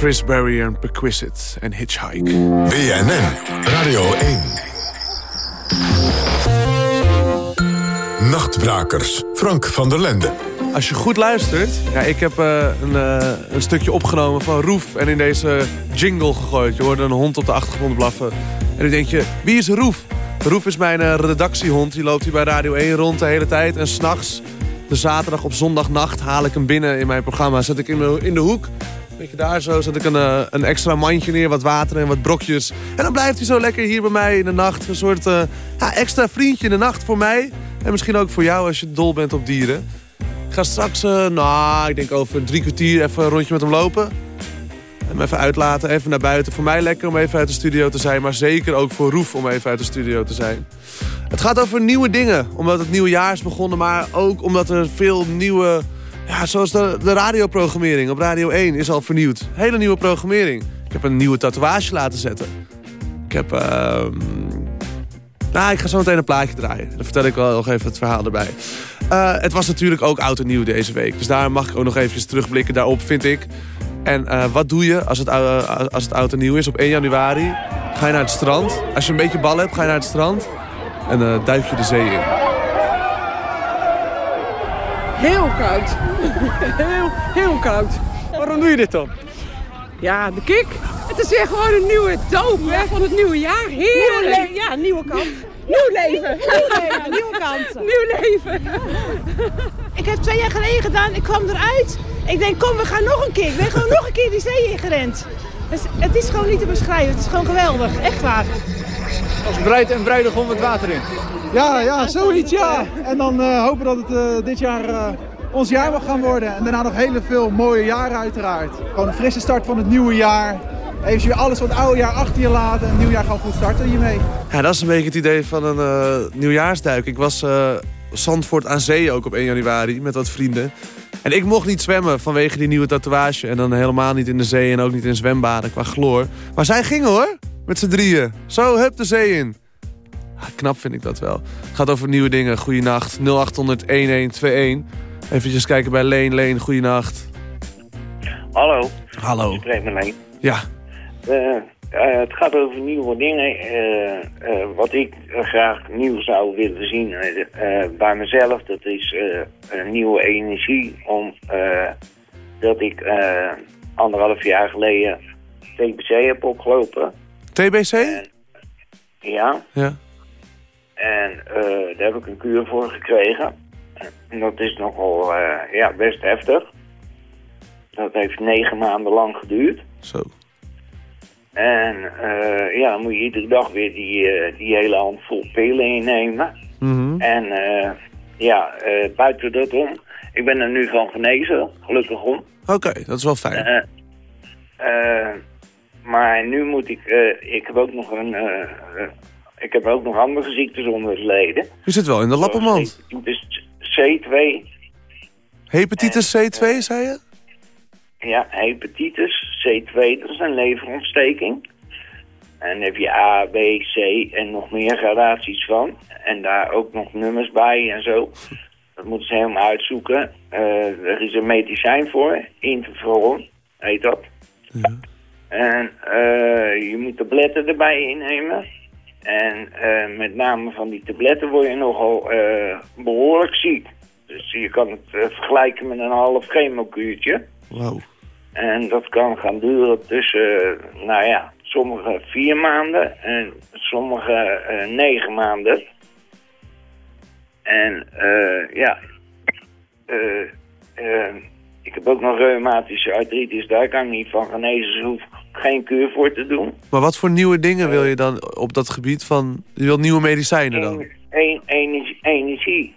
S3: Chris Berry en Perquisite en Hitchhike.
S2: BNN Radio 1. Nachtbrakers. Frank van der Lende.
S3: Als je goed luistert, ja, ik heb eh, een, eh, een stukje opgenomen van Roef en in deze jingle gegooid. Je hoorde een hond op de achtergrond blaffen. En dan denk je, wie is Roef? Roef is mijn eh, redactiehond. Die loopt hier bij Radio 1 rond de hele tijd. En s'nachts, de zaterdag op zondagnacht, haal ik hem binnen in mijn programma. Zet ik in, de- in de hoek. Weet je, daar zo zet ik een, eh, een extra mandje neer, wat water en wat brokjes. En dan blijft hij zo lekker hier bij mij in de nacht. Een soort eh, extra vriendje in de nacht voor mij. En misschien ook voor jou als je dol bent op dieren. Ik ga straks, eh, nou, ik denk over drie kwartier even een rondje met hem lopen. Hem even uitlaten, even naar buiten. Voor mij lekker om even uit de studio te zijn. Maar zeker ook voor Roef om even uit de studio te zijn. Het gaat over nieuwe dingen. Omdat het nieuwe jaar is begonnen. Maar ook omdat er veel nieuwe... Ja, zoals de, de radioprogrammering op Radio 1 is al vernieuwd. Hele nieuwe programmering. Ik heb een nieuwe tatoeage laten zetten. Ik heb... ehm, Nou, ik ga zo meteen een plaatje draaien. Dan vertel ik wel nog even het verhaal erbij. Eh, het was natuurlijk ook oud en nieuw deze week. Dus daar mag ik ook nog eventjes terugblikken daarop, vind ik. En eh, wat doe je als het, ou- als het oud en nieuw is? Op 1 januari ga je naar het strand. Als je een beetje bal hebt, ga je naar het strand. En eh duik je de zee in.
S13: Heel koud. Heel, heel koud. Waarom doe je dit dan? Ja, de kick. Het is weer gewoon een nieuwe doop hè, van het nieuwe jaar. Heerlijk. ja, nieuwe kant. Nieuw leven.
S14: Ja, nieuwe kansen.
S13: Nieuw leven.
S14: Ik heb twee jaar geleden gedaan, ik kwam eruit. Ik denk, kom, we gaan nog een keer. Ik ben gewoon nog een keer die zee ingerend. Dus het is gewoon niet te beschrijven. Het is gewoon geweldig. Echt waar.
S15: Als bruid en bruidegom het water in.
S16: Ja, ja, zoiets ja. En dan eh, hopen dat het eh, dit jaar eh, ons jaar mag gaan worden. En daarna nog hele veel mooie jaren uiteraard. Gewoon een frisse start van het nieuwe jaar. Even weer alles het oude jaar achter je laten. En het nieuwe jaar gewoon goed starten hiermee.
S3: Ja, dat is een beetje het idee van een nieuwjaarsduik. Ik was Zandvoort aan zee ook op 1 januari met wat vrienden. En ik mocht niet zwemmen vanwege die nieuwe tatoeage. En dan helemaal niet in de zee en ook niet in zwembaden qua chloor. Maar zij gingen hoor, met z'n drieën. Zo, hup de zee in. Ah, knap vind ik dat wel. Het gaat over nieuwe dingen. Goeienacht. 0800-1121. Even kijken bij Leen. Leen, goeienacht.
S17: Hallo.
S3: Hallo.
S17: Ik spreek met Leen.
S3: Ja.
S17: Eh, eh, het gaat over nieuwe dingen. Eh, eh, wat ik graag nieuw zou willen zien bij mezelf, dat is eh, een nieuwe energie. Om, eh, dat ik eh, anderhalf jaar geleden TBC heb opgelopen.
S3: TBC?
S17: Ja,
S3: Ja.
S17: En eh, daar heb ik een kuur voor gekregen. En dat is nogal eh, ja, best heftig. Dat heeft negen maanden lang geduurd.
S3: Zo.
S17: En eh, ja, dan moet je iedere dag weer die, die hele handvol pillen innemen.
S3: Mhm.
S17: En ja, buiten dat om, ik ben er nu van genezen, gelukkig om.
S3: Oké, dat is wel fijn.
S17: Maar nu moet ik, ik heb ook nog een, ik heb ook nog andere ziektes onder het leden.
S3: Je zit wel in de lappenmand.
S17: Dus C2,
S3: Hepatitis C2, zei je?
S17: ja, hepatitis, C2, dat is een leverontsteking. En dan heb je A, B, C en nog meer gradaties van. En daar ook nog nummers bij en zo. Dat moeten ze helemaal uitzoeken. Eh, er is een medicijn voor, interferon heet dat. En eh, je moet tabletten erbij innemen. En eh, met name van die tabletten word je nogal eh, behoorlijk ziek. Dus je kan het eh, vergelijken met een half chemokuurtje.
S3: Wauw.
S17: En dat kan gaan duren tussen, nou ja, sommige vier maanden en sommige negen maanden. En ja, ik heb ook nog reumatische artritis, daar kan ik niet van genezen, dus hoef geen kuur voor te doen.
S3: Maar wat voor nieuwe dingen wil je dan op dat gebied van... Je wilt nieuwe medicijnen dan?
S17: Eén energie, energie.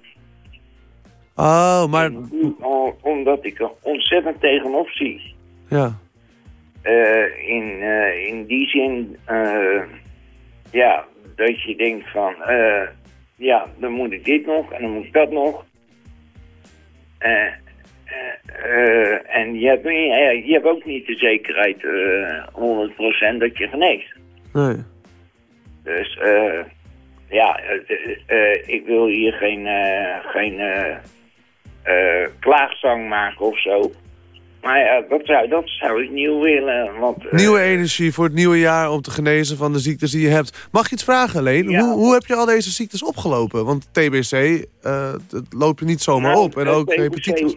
S3: Oh, maar...
S17: Om- omdat ik er ontzettend tegenop zie.
S3: Ja.
S17: Eh, in, eh, in die zin, eh, ja, dat je denkt van, ja, dan moet ik dit nog en dan moet ik dat nog. Eh, eh, en je hebt, eh, je hebt ook niet de zekerheid eh 100% dat je geneest.
S3: Nee.
S17: Dus eh, ja, ik wil hier geen, geen klaagzang maken of zo. Maar ja, dat zou, dat zou ik nieuw willen. Want,
S3: Nieuwe energie voor het nieuwe jaar om te genezen van de ziektes die je hebt. Mag je iets vragen, Leen?
S17: Ja.
S3: Hoe, hoe heb je al deze ziektes opgelopen? Want TBC, eh, dat loop je niet zomaar
S17: Nou,
S3: op. En ook hepatitis.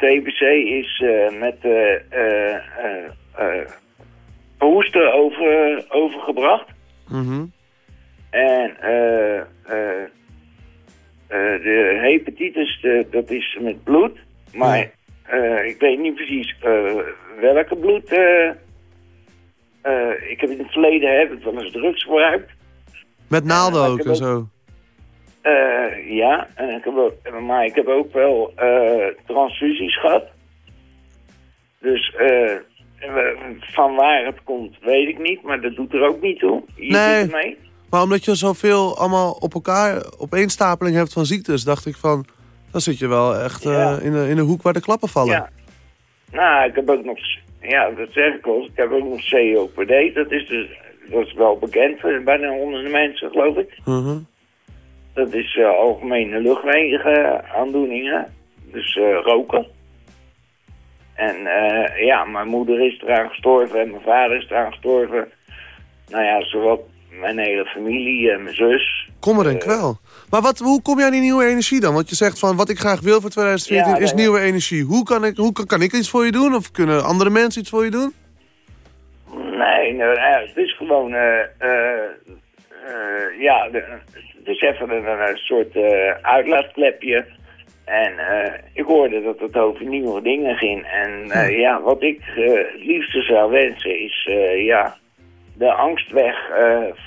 S17: TBC is eh, met eh eh eh hoesten over, overgebracht.
S3: Mhm.
S17: En eh, de hepatitis, de- dat is met bloed. Maar ik weet niet precies welke bloed. ik heb in het verleden heb ik wel eens drugs gebruikt.
S3: Met naalden ook en zo.
S17: Eh, ja, en ik heb ook, maar ik heb ook wel eh, transfusies gehad. Dus eh, van waar het komt, weet ik niet. Maar dat doet er ook niet toe. Je
S3: Nee.
S17: ermee.
S3: Maar omdat je zoveel allemaal op elkaar, opeenstapeling hebt van ziektes, dacht ik van, dan zit je wel echt
S17: Ja.
S3: in, de, in de hoek waar de klappen vallen.
S17: Ja. Nou, ik heb ook nog, ja, dat zeg ik al, ik heb ook nog COPD. Dat is dus dat is wel bekend eh, bij de honderden mensen, geloof ik.
S3: Mhm.
S17: Dat is eh, algemene luchtwegenaandoeningen. Dus eh, roken. En eh, ja, mijn moeder is eraan gestorven en mijn vader is eraan gestorven. Nou ja, zowat mijn hele familie en mijn zus.
S3: Kom er en kwel. Maar wat, hoe kom jij aan die nieuwe energie dan? Want je zegt van wat ik graag wil voor 2014
S17: Ja,
S3: is nieuwe energie. Hoe, kan ik, hoe kan, kan ik iets voor je doen? Of kunnen andere mensen iets voor je doen?
S17: Nee, nou, het is gewoon, ja, de- is even een, een soort eh, uitlaatklepje. En eh, ik hoorde dat het over nieuwe dingen ging. En eh, ja, wat ik het liefste zou wensen is, ja, de angst weg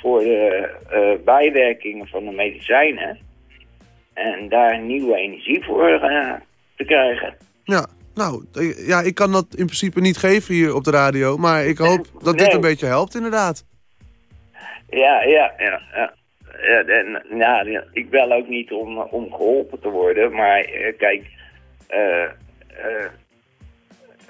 S17: voor de bijwerkingen van de medicijnen. En daar nieuwe energie voor te krijgen.
S3: Ja, nou, ja, ik kan dat in principe niet geven hier op de radio. Maar ik hoop dat dit een beetje helpt inderdaad.
S17: Ja, ja, ja. ja. Ja, en, nou, ja, ik bel ook niet om, om geholpen te worden, maar eh, kijk, eh, eh,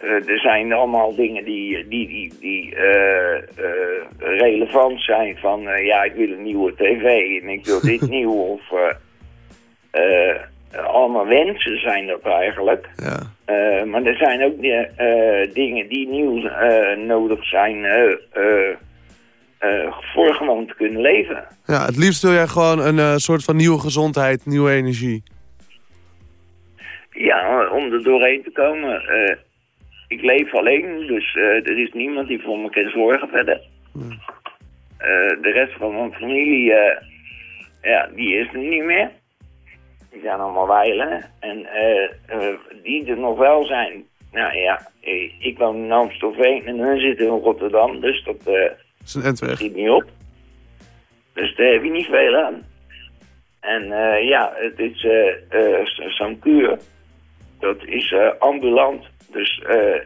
S17: eh, er zijn allemaal dingen die, die, die, die eh, eh, relevant zijn van, eh, ja, ik wil een nieuwe tv en ik wil dit nieuw of eh, eh, allemaal wensen zijn dat eigenlijk.
S3: Ja.
S17: Eh, maar er zijn ook eh, eh, dingen die nieuw eh, nodig zijn eh, voor gewoon te kunnen leven.
S3: Ja, het liefst wil jij gewoon een eh, soort van nieuwe gezondheid, nieuwe energie.
S17: Ja, om er doorheen te komen. eh, ik leef alleen, dus er is niemand die voor me kan zorgen verder. De rest van mijn familie, ja, die is er niet meer. Die zijn allemaal wijlen. En die er nog wel zijn, nou ja, ik woon in Amstelveen en hun zitten in Rotterdam, dus dat
S3: is een endweg.
S17: schiet niet op. Dus daar heb je niet veel aan. En eh, ja, het is eh eh, zo'n kuur. Dat is ambulant. Dus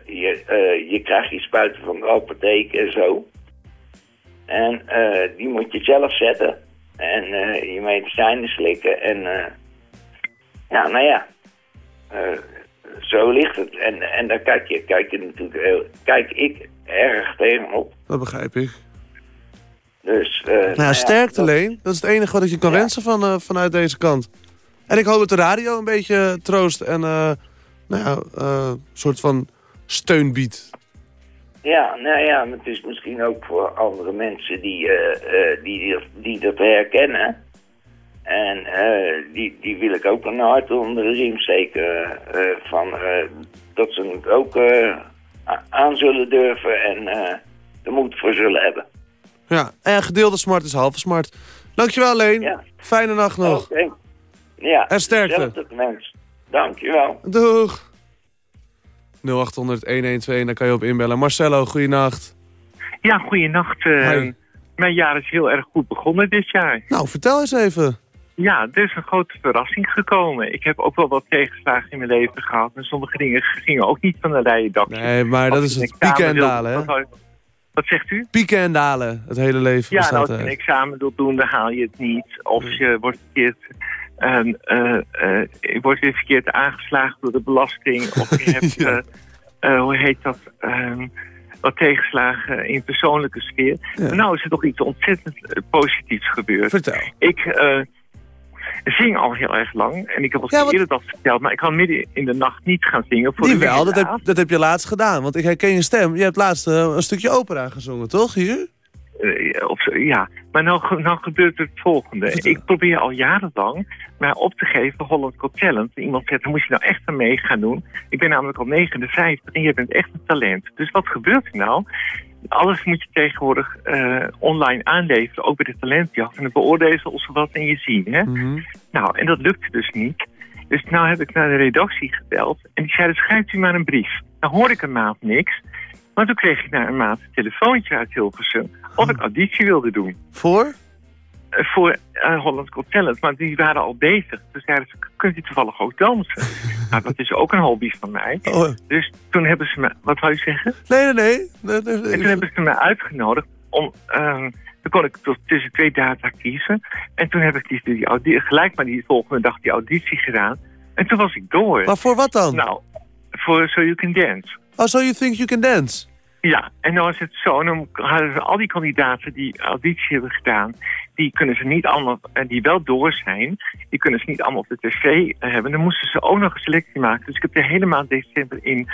S17: je, je krijgt je spuiten van de apotheek en zo. En die moet je zelf zetten. En je medicijnen slikken. En ja, nou ja. Zo ligt het. En, en daar kijk je, kijk je natuurlijk heel, kijk ik erg tegenop.
S3: Dat begrijp ik.
S17: Dus, eh,
S3: Nou, ja, sterkte
S17: dat-
S3: Leen. Dat is het enige wat je kan wensen van, eh, vanuit deze kant. En ik hoop dat de radio een beetje troost en eh nou ja, eh, soort van steun biedt.
S17: Ja, nou ja, maar het is misschien ook voor andere mensen die, eh, eh, die, die, dat herkennen. En eh, die, die wil ik ook een hart onder de riem steken. eh, van, eh, dat ze het ook eh, aan zullen durven en eh de moed voor zullen hebben.
S3: Ja, en gedeelde smart is halve smart. Dankjewel Leen. Fijne nacht nog.
S17: Oké. Ja,
S3: En sterkte.
S17: mens. Dankjewel.
S3: Doeg. 0800-112, daar kan je op inbellen. Marcelo, goeienacht.
S18: Ja, goeienacht. eh
S3: Hoi.
S18: mijn jaar is heel erg goed begonnen dit jaar.
S3: Nou, vertel eens even.
S18: Ja, er is een grote verrassing gekomen. Ik heb ook wel wat tegenslagen in mijn leven gehad. En sommige dingen gingen ook niet van een leien dakje.
S3: Nee, maar dat
S18: Als
S3: is het pieken en dalen, hè?
S18: Wat, zegt u?
S3: Pieken en dalen, het hele leven
S18: Ja,
S3: bestaat
S18: nou, als je een
S3: uit.
S18: examen wilt doen, dan haal je het niet. Of je wordt verkeerd, eh, eh, je wordt weer verkeerd aangeslagen door de belasting. Of je hebt, eh, eh, hoe heet dat, ehm, wat tegenslagen in persoonlijke sfeer. Nou is er toch iets ontzettend eh, positiefs gebeurd.
S3: Vertel.
S18: Ik eh, zing al heel erg lang. En ik heb al
S3: Ja, wat-
S18: eerder dat verteld. Maar ik kan midden in de nacht niet gaan zingen. Voor
S3: Die wel, dat heb, dat heb je laatst gedaan. Want ik herken je stem. Je hebt laatst eh, een stukje opera gezongen, toch? Hier?
S18: Eh, of ja, maar nou, nou gebeurt het volgende. Ik probeer al jarenlang mij op te geven Holland Got Talent. En Iemand zegt, daar moet je nou echt aan mee gaan doen. Ik ben namelijk al 59 en je bent echt een talent. Dus wat gebeurt er nou? Alles moet je tegenwoordig eh, online aanleveren, ook bij de talentjacht. En dan beoordelen ze ons wat en je zien. Hè? Nou, en dat lukte dus niet. Dus nou heb ik naar de redactie gebeld. En die zeiden, schrijft u maar een brief. Nou hoorde ik een maand niks. Maar toen kreeg ik na een maand een telefoontje uit Hilversum... of ik auditie wilde doen.
S3: Voor?
S18: Eh, voor eh, Holland Got Talent. Maar die waren al bezig. Dus zeiden ze, kunt u toevallig ook dansen? nou, dat is ook een hobby van mij.
S3: Oh.
S18: Dus toen hebben ze me... Wat wou je zeggen?
S3: Nee, nee, nee. nee, nee, nee.
S18: En toen hebben ze me uitgenodigd om... ehm, toen kon ik tot tussen twee data kiezen. En toen heb ik die, die gelijk maar die volgende dag die auditie gedaan. En toen was ik door.
S3: Maar voor wat dan?
S18: Nou, voor So You Can Dance.
S3: Oh, so you think you can dance?
S18: Ja, en dan is het zo, dan hadden ze al die kandidaten die auditie hebben gedaan, die kunnen ze niet allemaal, en die wel door zijn, die kunnen ze niet allemaal op de tv hebben. Dan moesten ze ook nog een selectie maken. Dus ik heb de hele maand december in,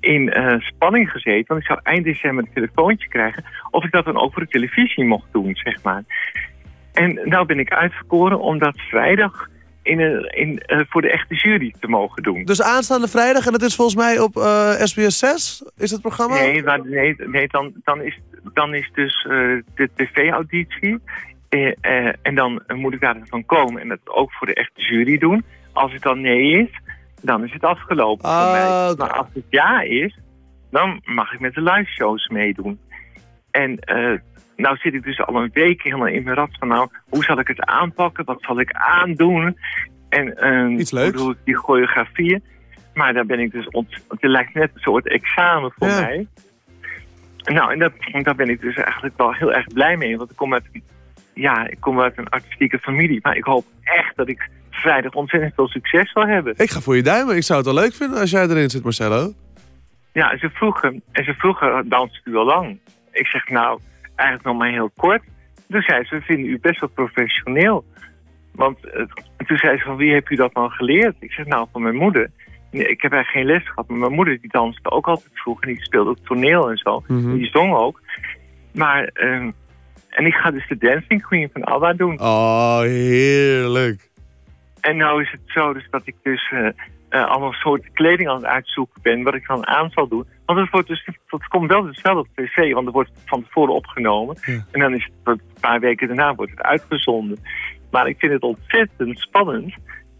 S18: in eh, spanning gezeten, want ik zou eind december een telefoontje krijgen of ik dat dan ook voor de televisie mocht doen, zeg maar. En nou ben ik uitverkoren om dat vrijdag in een, in, eh, voor de echte jury te mogen doen.
S3: Dus aanstaande vrijdag, en dat is volgens mij op eh, SBS 6, is het programma?
S18: Nee, maar nee, nee dan, dan, is, dan is dus eh, de tv-auditie. Eh, eh, en dan moet ik daar van komen en dat ook voor de echte jury doen. Als het dan nee is, dan is het afgelopen voor mij. Maar als het ja is, dan mag ik met de live shows meedoen. En eh, nou zit ik dus al een week helemaal in mijn rat van nou, hoe zal ik het aanpakken? Wat zal ik aandoen? En eh,
S3: Iets leuks.
S18: hoe doe ik die choreografieën? Maar daar ben ik dus ont het lijkt net een soort examen voor
S3: Ja.
S18: mij. Nou, en dat, daar ben ik dus eigenlijk wel heel erg blij mee. Want ik kom uit, ja, ik kom uit een artistieke familie. Maar ik hoop echt dat ik vrijdag ontzettend veel succes zal hebben.
S3: Ik ga voor je duimen. Ik zou het wel leuk vinden als jij erin zit, Marcelo.
S18: Ja, en ze vroegen, en ze vroegen, danst u al lang? Ik zeg, nou, eigenlijk nog maar heel kort. Toen zei ze, we vinden u best wel professioneel. Want eh, toen zei ze, van wie heb u dat dan geleerd? Ik zeg, nou, van mijn moeder. Nee, ik heb eigenlijk geen les gehad, maar mijn moeder die danste ook altijd vroeg. En die speelde ook toneel en zo.
S3: Mhm.
S18: Die zong ook. Maar, ehm, en ik ga dus de Dancing Queen van ABBA doen.
S3: Oh, heerlijk.
S18: En nou is het zo dus dat ik dus eh eh, allemaal soorten kleding aan het uitzoeken ben, wat ik dan aan zal doen. Want het, wordt dus, het komt wel dus wel op tv, want het wordt van tevoren opgenomen. En dan is het een paar weken daarna wordt het uitgezonden. Maar ik vind het ontzettend spannend.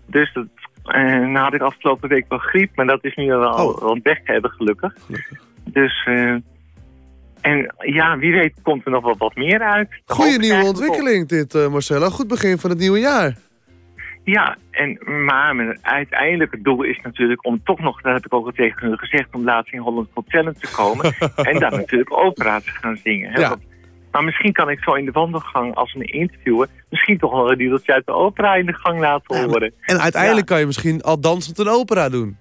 S18: Dus dat, eh, nou had ik afgelopen week wel griep, maar dat is nu wel, wel weg hebben gelukkig. Dus, eh, en ja, wie weet komt er nog wel wat meer uit. Ik
S3: nieuwe ontwikkeling dit, eh, Marcelo. Goed begin van het nieuwe jaar.
S18: Ja, en, maar mijn uiteindelijke doel is natuurlijk om toch nog, dat heb ik ook al tegen hun gezegd, om later in Holland Got Talent te komen. en daar natuurlijk opera te gaan zingen. Hè?
S3: Ja.
S18: Want- maar misschien kan ik zo in de wandelgang, als we me interviewen, misschien toch wel een uit de opera in de gang laten horen.
S3: En uiteindelijk kan je misschien al dansend een opera doen.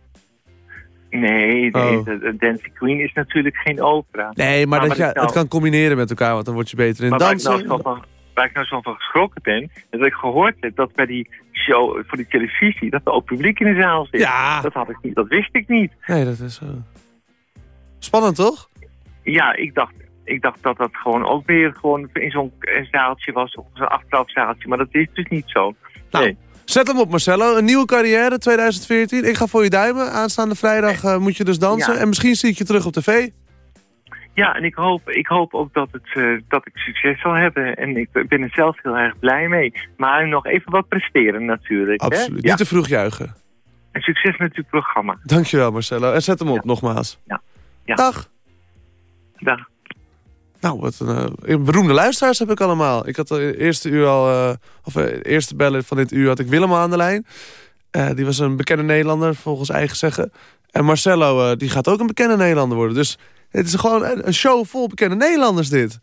S18: Nee, nee
S3: Oh.
S18: de, de Dancing Queen is natuurlijk geen opera.
S3: Nee, maar, dat
S18: wat
S3: je
S18: nou-
S3: het kan combineren met elkaar, want dan word je beter in
S18: Maar waar ik,
S3: dansen.
S18: nou zo van, waar ik nou zo van geschrokken ben, is dat ik gehoord heb dat bij die show voor die televisie, dat er ook publiek in de zaal zit.
S3: Ja.
S18: Dat, had ik niet, dat wist ik niet.
S3: Nee, dat is zo. Spannend, toch?
S18: Ja, ik dacht, ik dacht dat dat gewoon ook weer gewoon in zo'n zaaltje was, of zo'n achterafzaaltje, maar dat is dus niet zo. Nee.
S3: Zet hem op, Marcelo. Een nieuwe carrière 2014. Ik ga voor je duimen. Aanstaande vrijdag eh, moet je dus dansen.
S18: Ja.
S3: En misschien zie ik je terug op tv.
S18: Ja, en ik hoop, ik hoop ook dat, het, eh, dat ik succes zal hebben. En ik ben er zelf heel erg blij mee. Maar nog even wat presteren natuurlijk. hè?
S3: Absoluut.
S18: Ja.
S3: Niet te vroeg juichen.
S18: En succes met uw programma.
S3: Dankjewel, Marcelo. En zet hem op, nogmaals.
S18: Ja.
S3: Dag.
S18: Dag.
S3: Nou, wat een eh, beroemde luisteraars heb ik allemaal. Ik had de eerste uur al, eh, of eh, de eerste bellen van dit uur had ik Willem aan de lijn. Die was een bekende Nederlander, volgens eigen zeggen. En Marcelo, eh, die gaat ook een bekende Nederlander worden. Dus het is gewoon een, show vol bekende Nederlanders dit.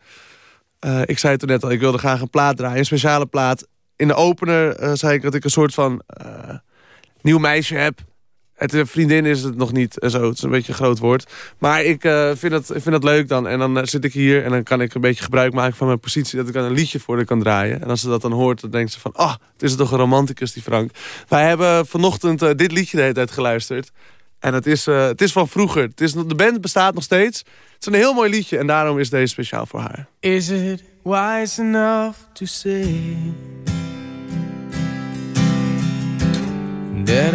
S3: Ik zei toen net al, ik wilde graag een plaat draaien, een speciale plaat. In de opener zei ik dat ik een soort van nieuw meisje heb. Het eh, vriendin is het nog niet en zo. Het is een beetje een groot woord. Maar ik eh, vind, ik vind het leuk dan. En dan eh, zit ik hier en dan kan ik een beetje gebruik maken van mijn positie. Dat ik dan een liedje voor haar kan draaien. En als ze dat dan hoort, dan denkt ze van... Ah, het is toch een romanticus, die Frank. Wij hebben vanochtend eh, dit liedje de hele tijd geluisterd. En het is, eh, het is van vroeger. Het is, de band bestaat nog steeds. Het is een heel mooi liedje. En daarom is deze speciaal voor haar.
S4: Is it wise enough to say that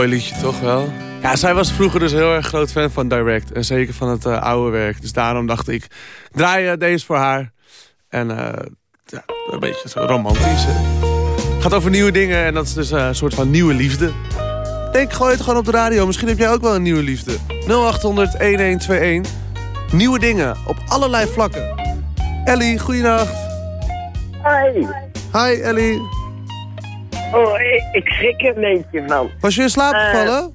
S3: Mooi liedje, toch wel? Ja, zij was vroeger dus heel erg groot fan van Direct. En zeker van het eh, oude werk. Dus daarom dacht ik, draai eh, deze voor haar. En eh, ja, een beetje zo romantisch. Het gaat over nieuwe dingen en dat is dus eh, een soort van nieuwe liefde. Denk, gooi het gewoon op de radio. Misschien heb jij ook wel een nieuwe liefde. 0800-1121. Nieuwe dingen op allerlei vlakken. Ellie, goeienacht.
S19: Hoi.
S3: Hi Ellie.
S19: Oh, ik, ik schrik er een beetje van.
S3: Was je in slaap
S19: Eh,
S3: gevallen?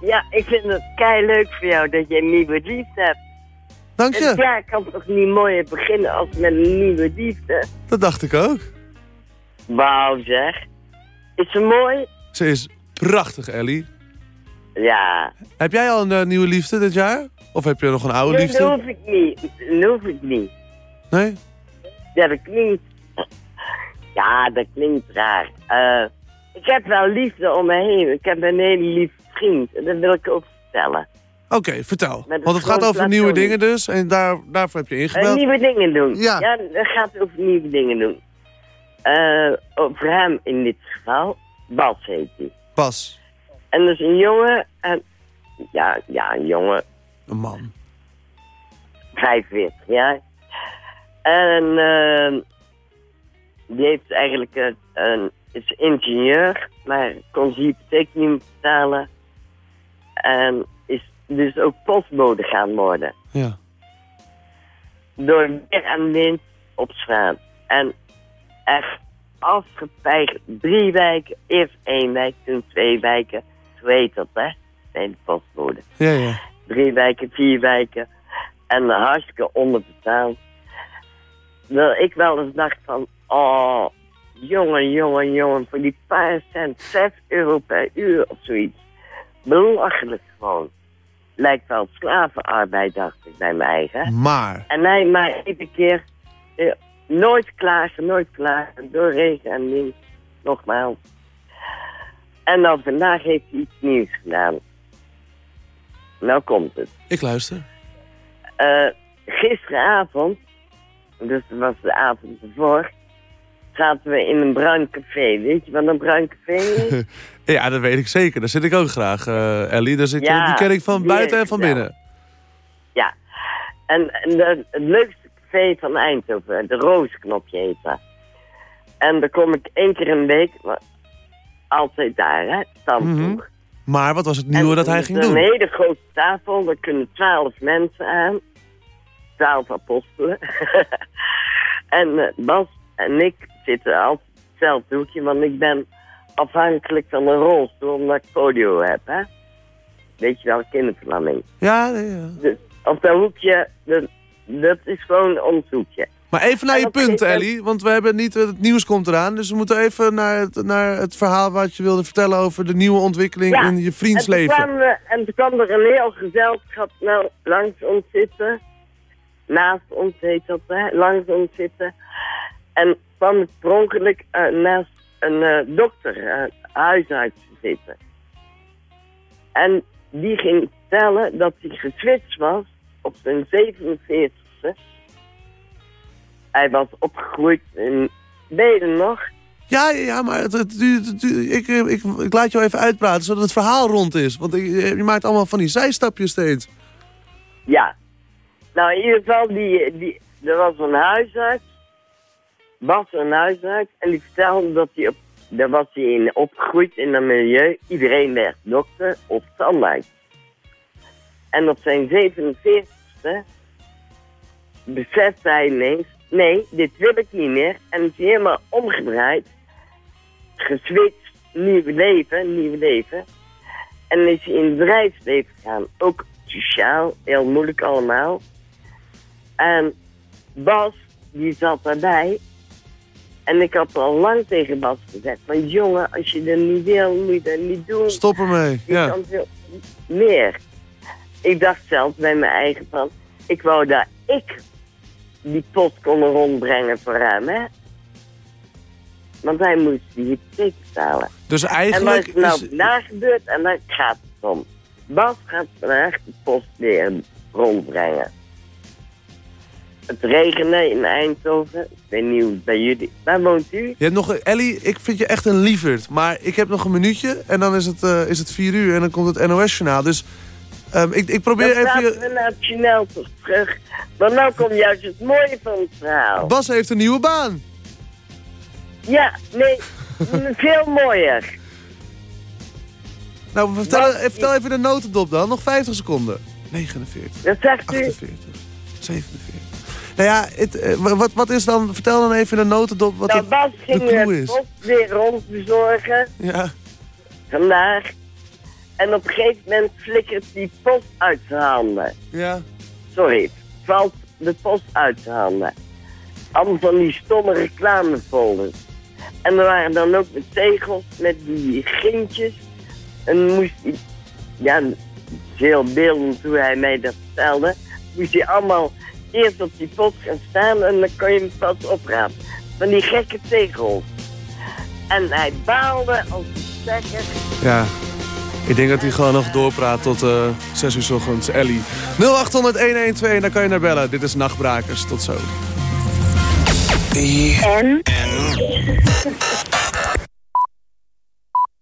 S19: Ja, ik vind het kei leuk voor jou dat je een nieuwe liefde hebt.
S3: Dank je.
S19: Het jaar kan toch niet mooier beginnen als met een nieuwe liefde?
S3: Dat dacht ik ook.
S19: Wauw zeg. Is ze mooi?
S3: Ze is prachtig, Ellie.
S19: Ja.
S3: Heb jij al een eh, nieuwe liefde dit jaar? Of heb je nog een oude
S19: Nee,
S3: liefde?
S19: dat hoef ik niet. Dat hoef ik niet.
S3: Nee?
S19: Dat klinkt... Ja, dat klinkt raar. Eh, ik heb wel liefde om me heen. Ik heb een hele lieve vriend. En dat wil ik ook vertellen.
S3: Oké, vertel. Want het gaat over nieuwe dingen dus. En daar, daarvoor heb je
S19: Eh,
S3: ingebeld.
S19: nieuwe dingen doen.
S3: Ja.
S19: ja, dat gaat over nieuwe dingen doen. Eh, over hem in dit geval. Bas heet hij.
S3: Bas.
S19: En dat is een jongen. En, ja, ja, een jongen.
S3: Een man.
S19: 45 jaar. En die heeft eigenlijk een, een, is ingenieur, maar kon zijn hypotheek niet meer betalen. En is dus ook postbode gaan worden.
S3: Ja.
S19: Door weer en wind op straat. En echt afgepeigerd. Drie wijken, eerst één wijk, toen twee wijken. Zo heet dat, hè? Nee, de postbode.
S3: Ja, ja.
S19: Drie wijken, vier wijken. En hartstikke onderbetaald. Dat ik wel eens dacht van... Oh, jongen, jongen, jongen. Voor die paar cent, 6 euro per uur of zoiets. Belachelijk gewoon. Lijkt wel slavenarbeid, dacht ik bij mijn eigen.
S3: Maar.
S19: En hij maar iedere keer eh, nooit klagen, nooit klagen. Door regen en wind. Nogmaals. En dan vandaag heeft hij iets nieuws gedaan. Nou komt het.
S3: Ik luister.
S19: Eh, gisteravond, dus dat was de avond ervoor, zaten we in een bruin café. Weet je wat een bruin café is?
S3: Ja, dat weet ik zeker. Daar zit ik ook graag, eh, Ellie. Daar zit,
S19: Ja,
S3: die ken ik van buiten en van binnen.
S19: ja. En, en de- het leukste café van Eindhoven, de Roosknopje heet dat. En dan kom ik één keer in de week, altijd daar, hè, tandploeg.
S3: Maar wat was het nieuwe dat hij ging doen?
S19: Een hele grote tafel, daar kunnen twaalf mensen aan. Twaalf apostelen. en eh, Bas en ik zitten altijd hetzelfde hoekje, want ik ben afhankelijk van een rolstoel omdat ik polio heb, hè. Weet je wel, kinderverlamming.
S3: Ja, nee, ja.
S19: Dus op dat hoekje, dat, dat is gewoon ons hoekje.
S3: Maar even naar je punt, Ellie. Want we hebben niet, het nieuws komt eraan. Dus we moeten even naar het, naar het verhaal wat je wilde vertellen... over de nieuwe ontwikkeling in je
S19: En toen,
S3: vriendsleven.
S19: kwamen we, en toen kwam er een heel gezelschap nou, langs ons zitten. Naast ons heet dat, hè? Langs ons zitten. En kwam ik eh, naast een eh, dokter, een huisarts zitten. En die ging vertellen dat hij geswitcht was op zijn 47ste. Hij was opgegroeid in... Er nog?
S3: Ja, ja, maar het, het duurt- het duurt- ik, ik, laat jou even uitpraten, zodat het verhaal rond is. Want je maakt allemaal van die zijstapjes steeds.
S19: Ja. Nou, in ieder geval, die, die, er was een huisarts. Bas een huisarts. En die vertelde dat hij op... Daar was hij in opgegroeid in een milieu. Iedereen werd dokter of tandarts. En op zijn 47ste besefte hij ineens... Nee, dit wil ik niet meer. En is helemaal omgedraaid. Geswitcht. Nieuw leven, nieuw leven. En is hij in het bedrijfsleven gegaan. Ook sociaal, heel moeilijk allemaal. En Bas, die zat daarbij. En ik had al lang tegen Bas gezegd. Van jongen, als je dat niet wil, moet je dat niet doen.
S3: Stop ermee,
S19: Je
S3: ja.
S19: kan veel meer. Ik dacht zelf bij mijn eigen van... Ik wou dat ik die post kon rondbrengen voor hem, hè. Want hij moest die hypotheek betalen.
S3: Dus
S19: En wat
S3: eigenlijk
S19: is nou vandaag gebeurd en daar gaat het om. Bas gaat vandaag de post weer rondbrengen. Het regende in Eindhoven. Ik weet niet hoe het bij jullie... Waar woont u?
S3: Je hebt nog, Ellie, ik vind je echt een lieverd. Maar ik heb nog een minuutje en dan is het, eh, is het vier uur en dan komt het NOS-journaal. Dus ehm, ik, ik probeer
S19: Dan
S3: even... Je...
S19: we naar het journaal toch terug. Maar nou komt juist het mooie van het verhaal.
S3: Bas heeft een nieuwe baan.
S19: Ja, nee, veel mooier.
S3: Nou, vertel, vertel even de notendop dan. Nog 50 seconden. 49.
S19: Dat zegt u?
S3: 48. 47. Nou ja, het, eh, wa- wat, wat is dan... Vertel dan even in de notendop wat
S19: Nou, Bas
S3: de
S19: ging het
S3: is.
S19: post weer rondbezorgen.
S3: Ja.
S19: Vandaag. En op een gegeven moment flikkert die post uit zijn handen.
S3: Ja.
S19: Sorry, valt de post uit zijn handen. Allemaal van die stomme reclamefolders. En er waren dan ook de tegels met die gintjes. En moest hij, ja, het is heel beeldend hoe hij mij dat vertelde. Moest hij allemaal eerst op die post gaan staan en dan kon je hem pas oprapen. Van die gekke tegels. En hij baalde als een stekker.
S3: Ja. Ik denk dat hij gewoon nog doorpraat tot eh 6 uur 's ochtends. Ellie. 0800-112, daar kan je naar bellen. Dit is Nachtbrakers. Tot zo.
S12: En?